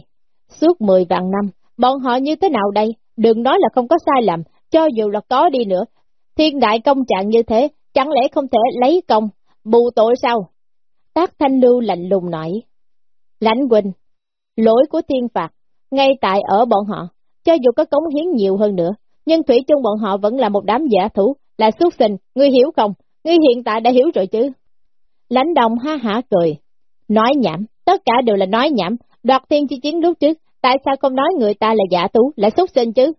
Suốt 10 vạn năm, bọn họ như thế nào đây? Đừng nói là không có sai lầm, cho dù là có đi nữa. Thiên đại công trạng như thế, chẳng lẽ không thể lấy công, bù tội sao? Tác thanh lưu lạnh lùng nói. Lãnh huynh, lỗi của thiên phạt, ngay tại ở bọn họ, cho dù có cống hiến nhiều hơn nữa, nhưng thủy chung bọn họ vẫn là một đám giả thủ, là xuất sinh, ngươi hiểu không? Ngươi hiện tại đã hiểu rồi chứ? Lãnh đồng ha hả cười, nói nhảm, tất cả đều là nói nhảm, đoạt thiên chi chiến lúc trước, tại sao không nói người ta là giả tú, là xuất sinh chứ?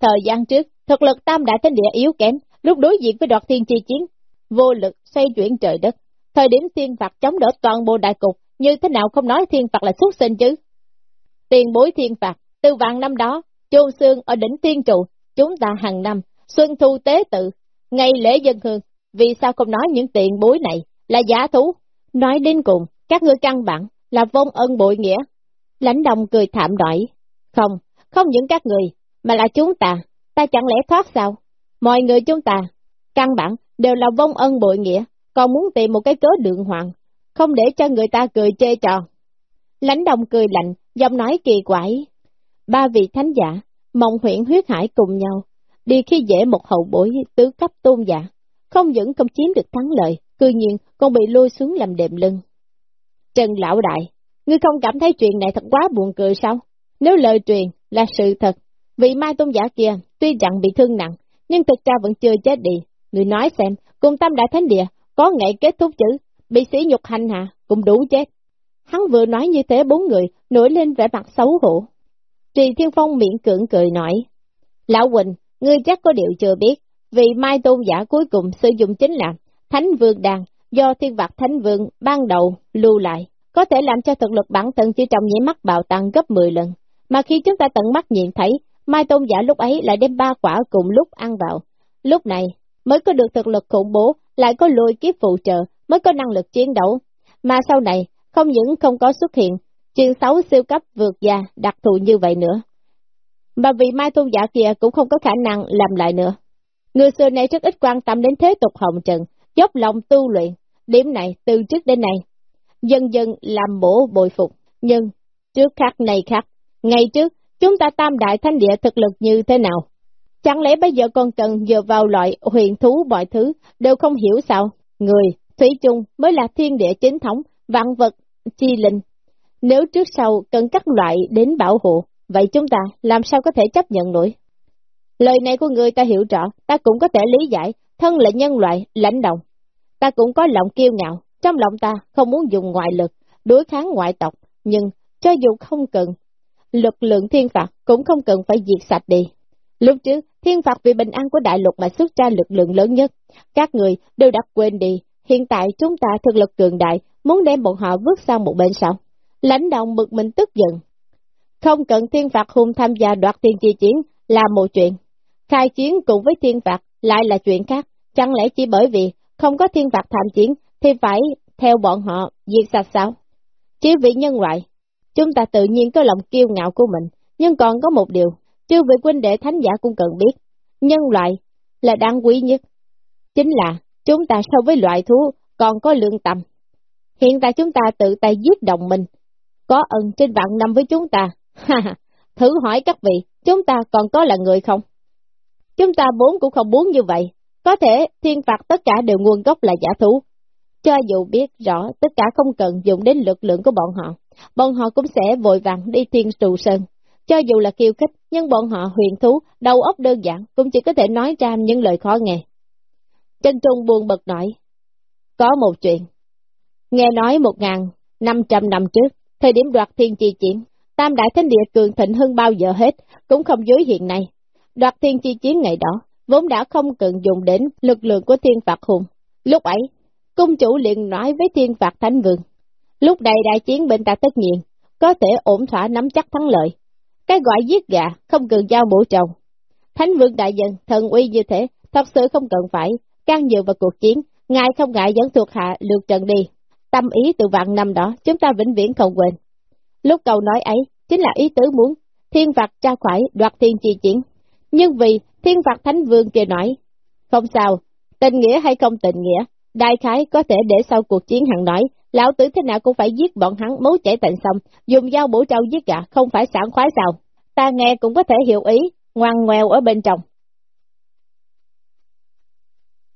Thời gian trước, thực lực tam đại thánh địa yếu kém, lúc đối diện với đoạt thiên chi chiến, vô lực xoay chuyển trời đất. Thời điểm thiên phạt chống đỡ toàn bộ đại cục, như thế nào không nói thiên phạt là xuất sinh chứ? Tiền bối thiên phạt, từ vạn năm đó, chôn xương ở đỉnh thiên trụ, chúng ta hàng năm, xuân thu tế tự, ngày lễ dân hương, vì sao không nói những tiền bối này là giả thú? Nói đến cùng, các ngươi căn bản là vong ân bội nghĩa. Lãnh đồng cười thảm đỏi. Không, không những các người, mà là chúng ta, ta chẳng lẽ thoát sao? Mọi người chúng ta, căn bản đều là vong ân bội nghĩa, còn muốn tìm một cái cớ đường hoàng, không để cho người ta cười chê trò. Lãnh đồng cười lạnh, giọng nói kỳ quái. Ba vị thánh giả, mong huyện huyết hải cùng nhau, đi khi dễ một hậu bối tứ cấp tôn giả, không những không chiếm được thắng lợi, cư nhiên còn bị lôi xuống làm đệm lưng. Trần Lão Đại, ngươi không cảm thấy chuyện này thật quá buồn cười sao? Nếu lời truyền là sự thật, vị mai tôn giả kia tuy rằng bị thương nặng, nhưng thực ra vẫn chưa chết đi. Người nói xem, cùng tâm đại thánh địa, có ngày kết thúc chữ, bị sĩ nhục hành hạ, cũng đủ chết. Hắn vừa nói như thế bốn người, nổi lên vẻ mặt xấu hổ. Trì Thiên Phong miệng cưỡng cười nói, Lão Quỳnh, ngươi chắc có điều chưa biết, vì mai tôn giả cuối cùng sử dụng chính là Thánh Vương Đàn, do thiên vạc Thánh Vương ban đầu lưu lại, có thể làm cho thực lực bản thân chỉ trong nhảy mắt bạo tăng gấp 10 lần. Mà khi chúng ta tận mắt nhìn thấy, Mai Tôn giả lúc ấy lại đem ba quả cùng lúc ăn vào. Lúc này, mới có được thực lực khủng bố, lại có lôi kiếp phụ trợ, mới có năng lực chiến đấu. Mà sau này, không những không có xuất hiện, chuyện xấu siêu cấp vượt già đặc thù như vậy nữa. Mà vì Mai Tôn giả kia cũng không có khả năng làm lại nữa. Người xưa này rất ít quan tâm đến thế tục hồng trần, dốc lòng tu luyện, điểm này từ trước đến nay, dần dần làm bổ bồi phục, nhưng trước khác này khác, ngày trước chúng ta tam đại thánh địa thực lực như thế nào? Chẳng lẽ bây giờ còn cần dựa vào loại huyền thú mọi thứ đều không hiểu sao? Người, thủy chung mới là thiên địa chính thống, vạn vật, chi linh. Nếu trước sau cần các loại đến bảo hộ, vậy chúng ta làm sao có thể chấp nhận nổi? Lời này của người ta hiểu rõ, ta cũng có thể lý giải, thân là nhân loại, lãnh động. Ta cũng có lòng kiêu ngạo, trong lòng ta không muốn dùng ngoại lực, đối kháng ngoại tộc, nhưng cho dù không cần, lực lượng thiên phạt cũng không cần phải diệt sạch đi. Lúc trước, thiên phạt vì bình an của đại lục mà xuất ra lực lượng lớn nhất, các người đều đã quên đi, hiện tại chúng ta thực lực cường đại, muốn đem bọn họ vứt sang một bên sau. Lãnh đạo bực mình tức giận. Không cần thiên phạt hùng tham gia đoạt tiền chi chiến là một chuyện, khai chiến cùng với thiên phạt lại là chuyện khác, chẳng lẽ chỉ bởi vì không có thiên phạt tham chiến thì phải theo bọn họ diệt sạch sao? Chỉ vì nhân loại, chúng ta tự nhiên có lòng kiêu ngạo của mình, nhưng còn có một điều, chưa vị huynh đệ thánh giả cũng cần biết, nhân loại là đáng quý nhất. Chính là chúng ta so với loại thú còn có lương tâm Hiện tại chúng ta tự tay giết đồng mình, có ân trên vạn năm với chúng ta. Thử hỏi các vị, chúng ta còn có là người không? Chúng ta muốn cũng không muốn như vậy, có thể thiên phạt tất cả đều nguồn gốc là giả thú. Cho dù biết rõ tất cả không cần dùng đến lực lượng của bọn họ, bọn họ cũng sẽ vội vàng đi thiên trụ sơn. Cho dù là kiêu khích, nhưng bọn họ huyền thú, đầu óc đơn giản, cũng chỉ có thể nói ra những lời khó nghe. Trên trung buồn bật nói, có một chuyện. Nghe nói một ngàn năm trăm năm trước, thời điểm đoạt thiên chi chiến, tam đại thánh địa cường thịnh hơn bao giờ hết, cũng không dối hiện nay. Đoạt thiên chi chiến ngày đó, vốn đã không cần dùng đến lực lượng của thiên phạt hùng. Lúc ấy, cung chủ liền nói với thiên phạt thánh vương, lúc đây đại chiến bên ta tất nhiên, có thể ổn thỏa nắm chắc thắng lợi. Cái gọi giết gà, không cần giao bổ chồng. Thánh vương đại dân, thần uy như thế, thật sự không cần phải, can dự vào cuộc chiến, ngài không ngại dẫn thuộc hạ lượt trận đi. Tâm ý từ vạn năm đó, chúng ta vĩnh viễn không quên. Lúc câu nói ấy, chính là ý tứ muốn, thiên phạt tra khỏi đoạt thiên chi chiến. Nhưng vì thiên phạt thánh vương kia nói, không sao, tình nghĩa hay không tình nghĩa, đại khái có thể để sau cuộc chiến hằng nói, lão tử thế nào cũng phải giết bọn hắn máu chảy tận sông, dùng dao bổ trâu giết gà, không phải sảng khoái sao. Ta nghe cũng có thể hiểu ý, ngoan ngoèo ở bên trong,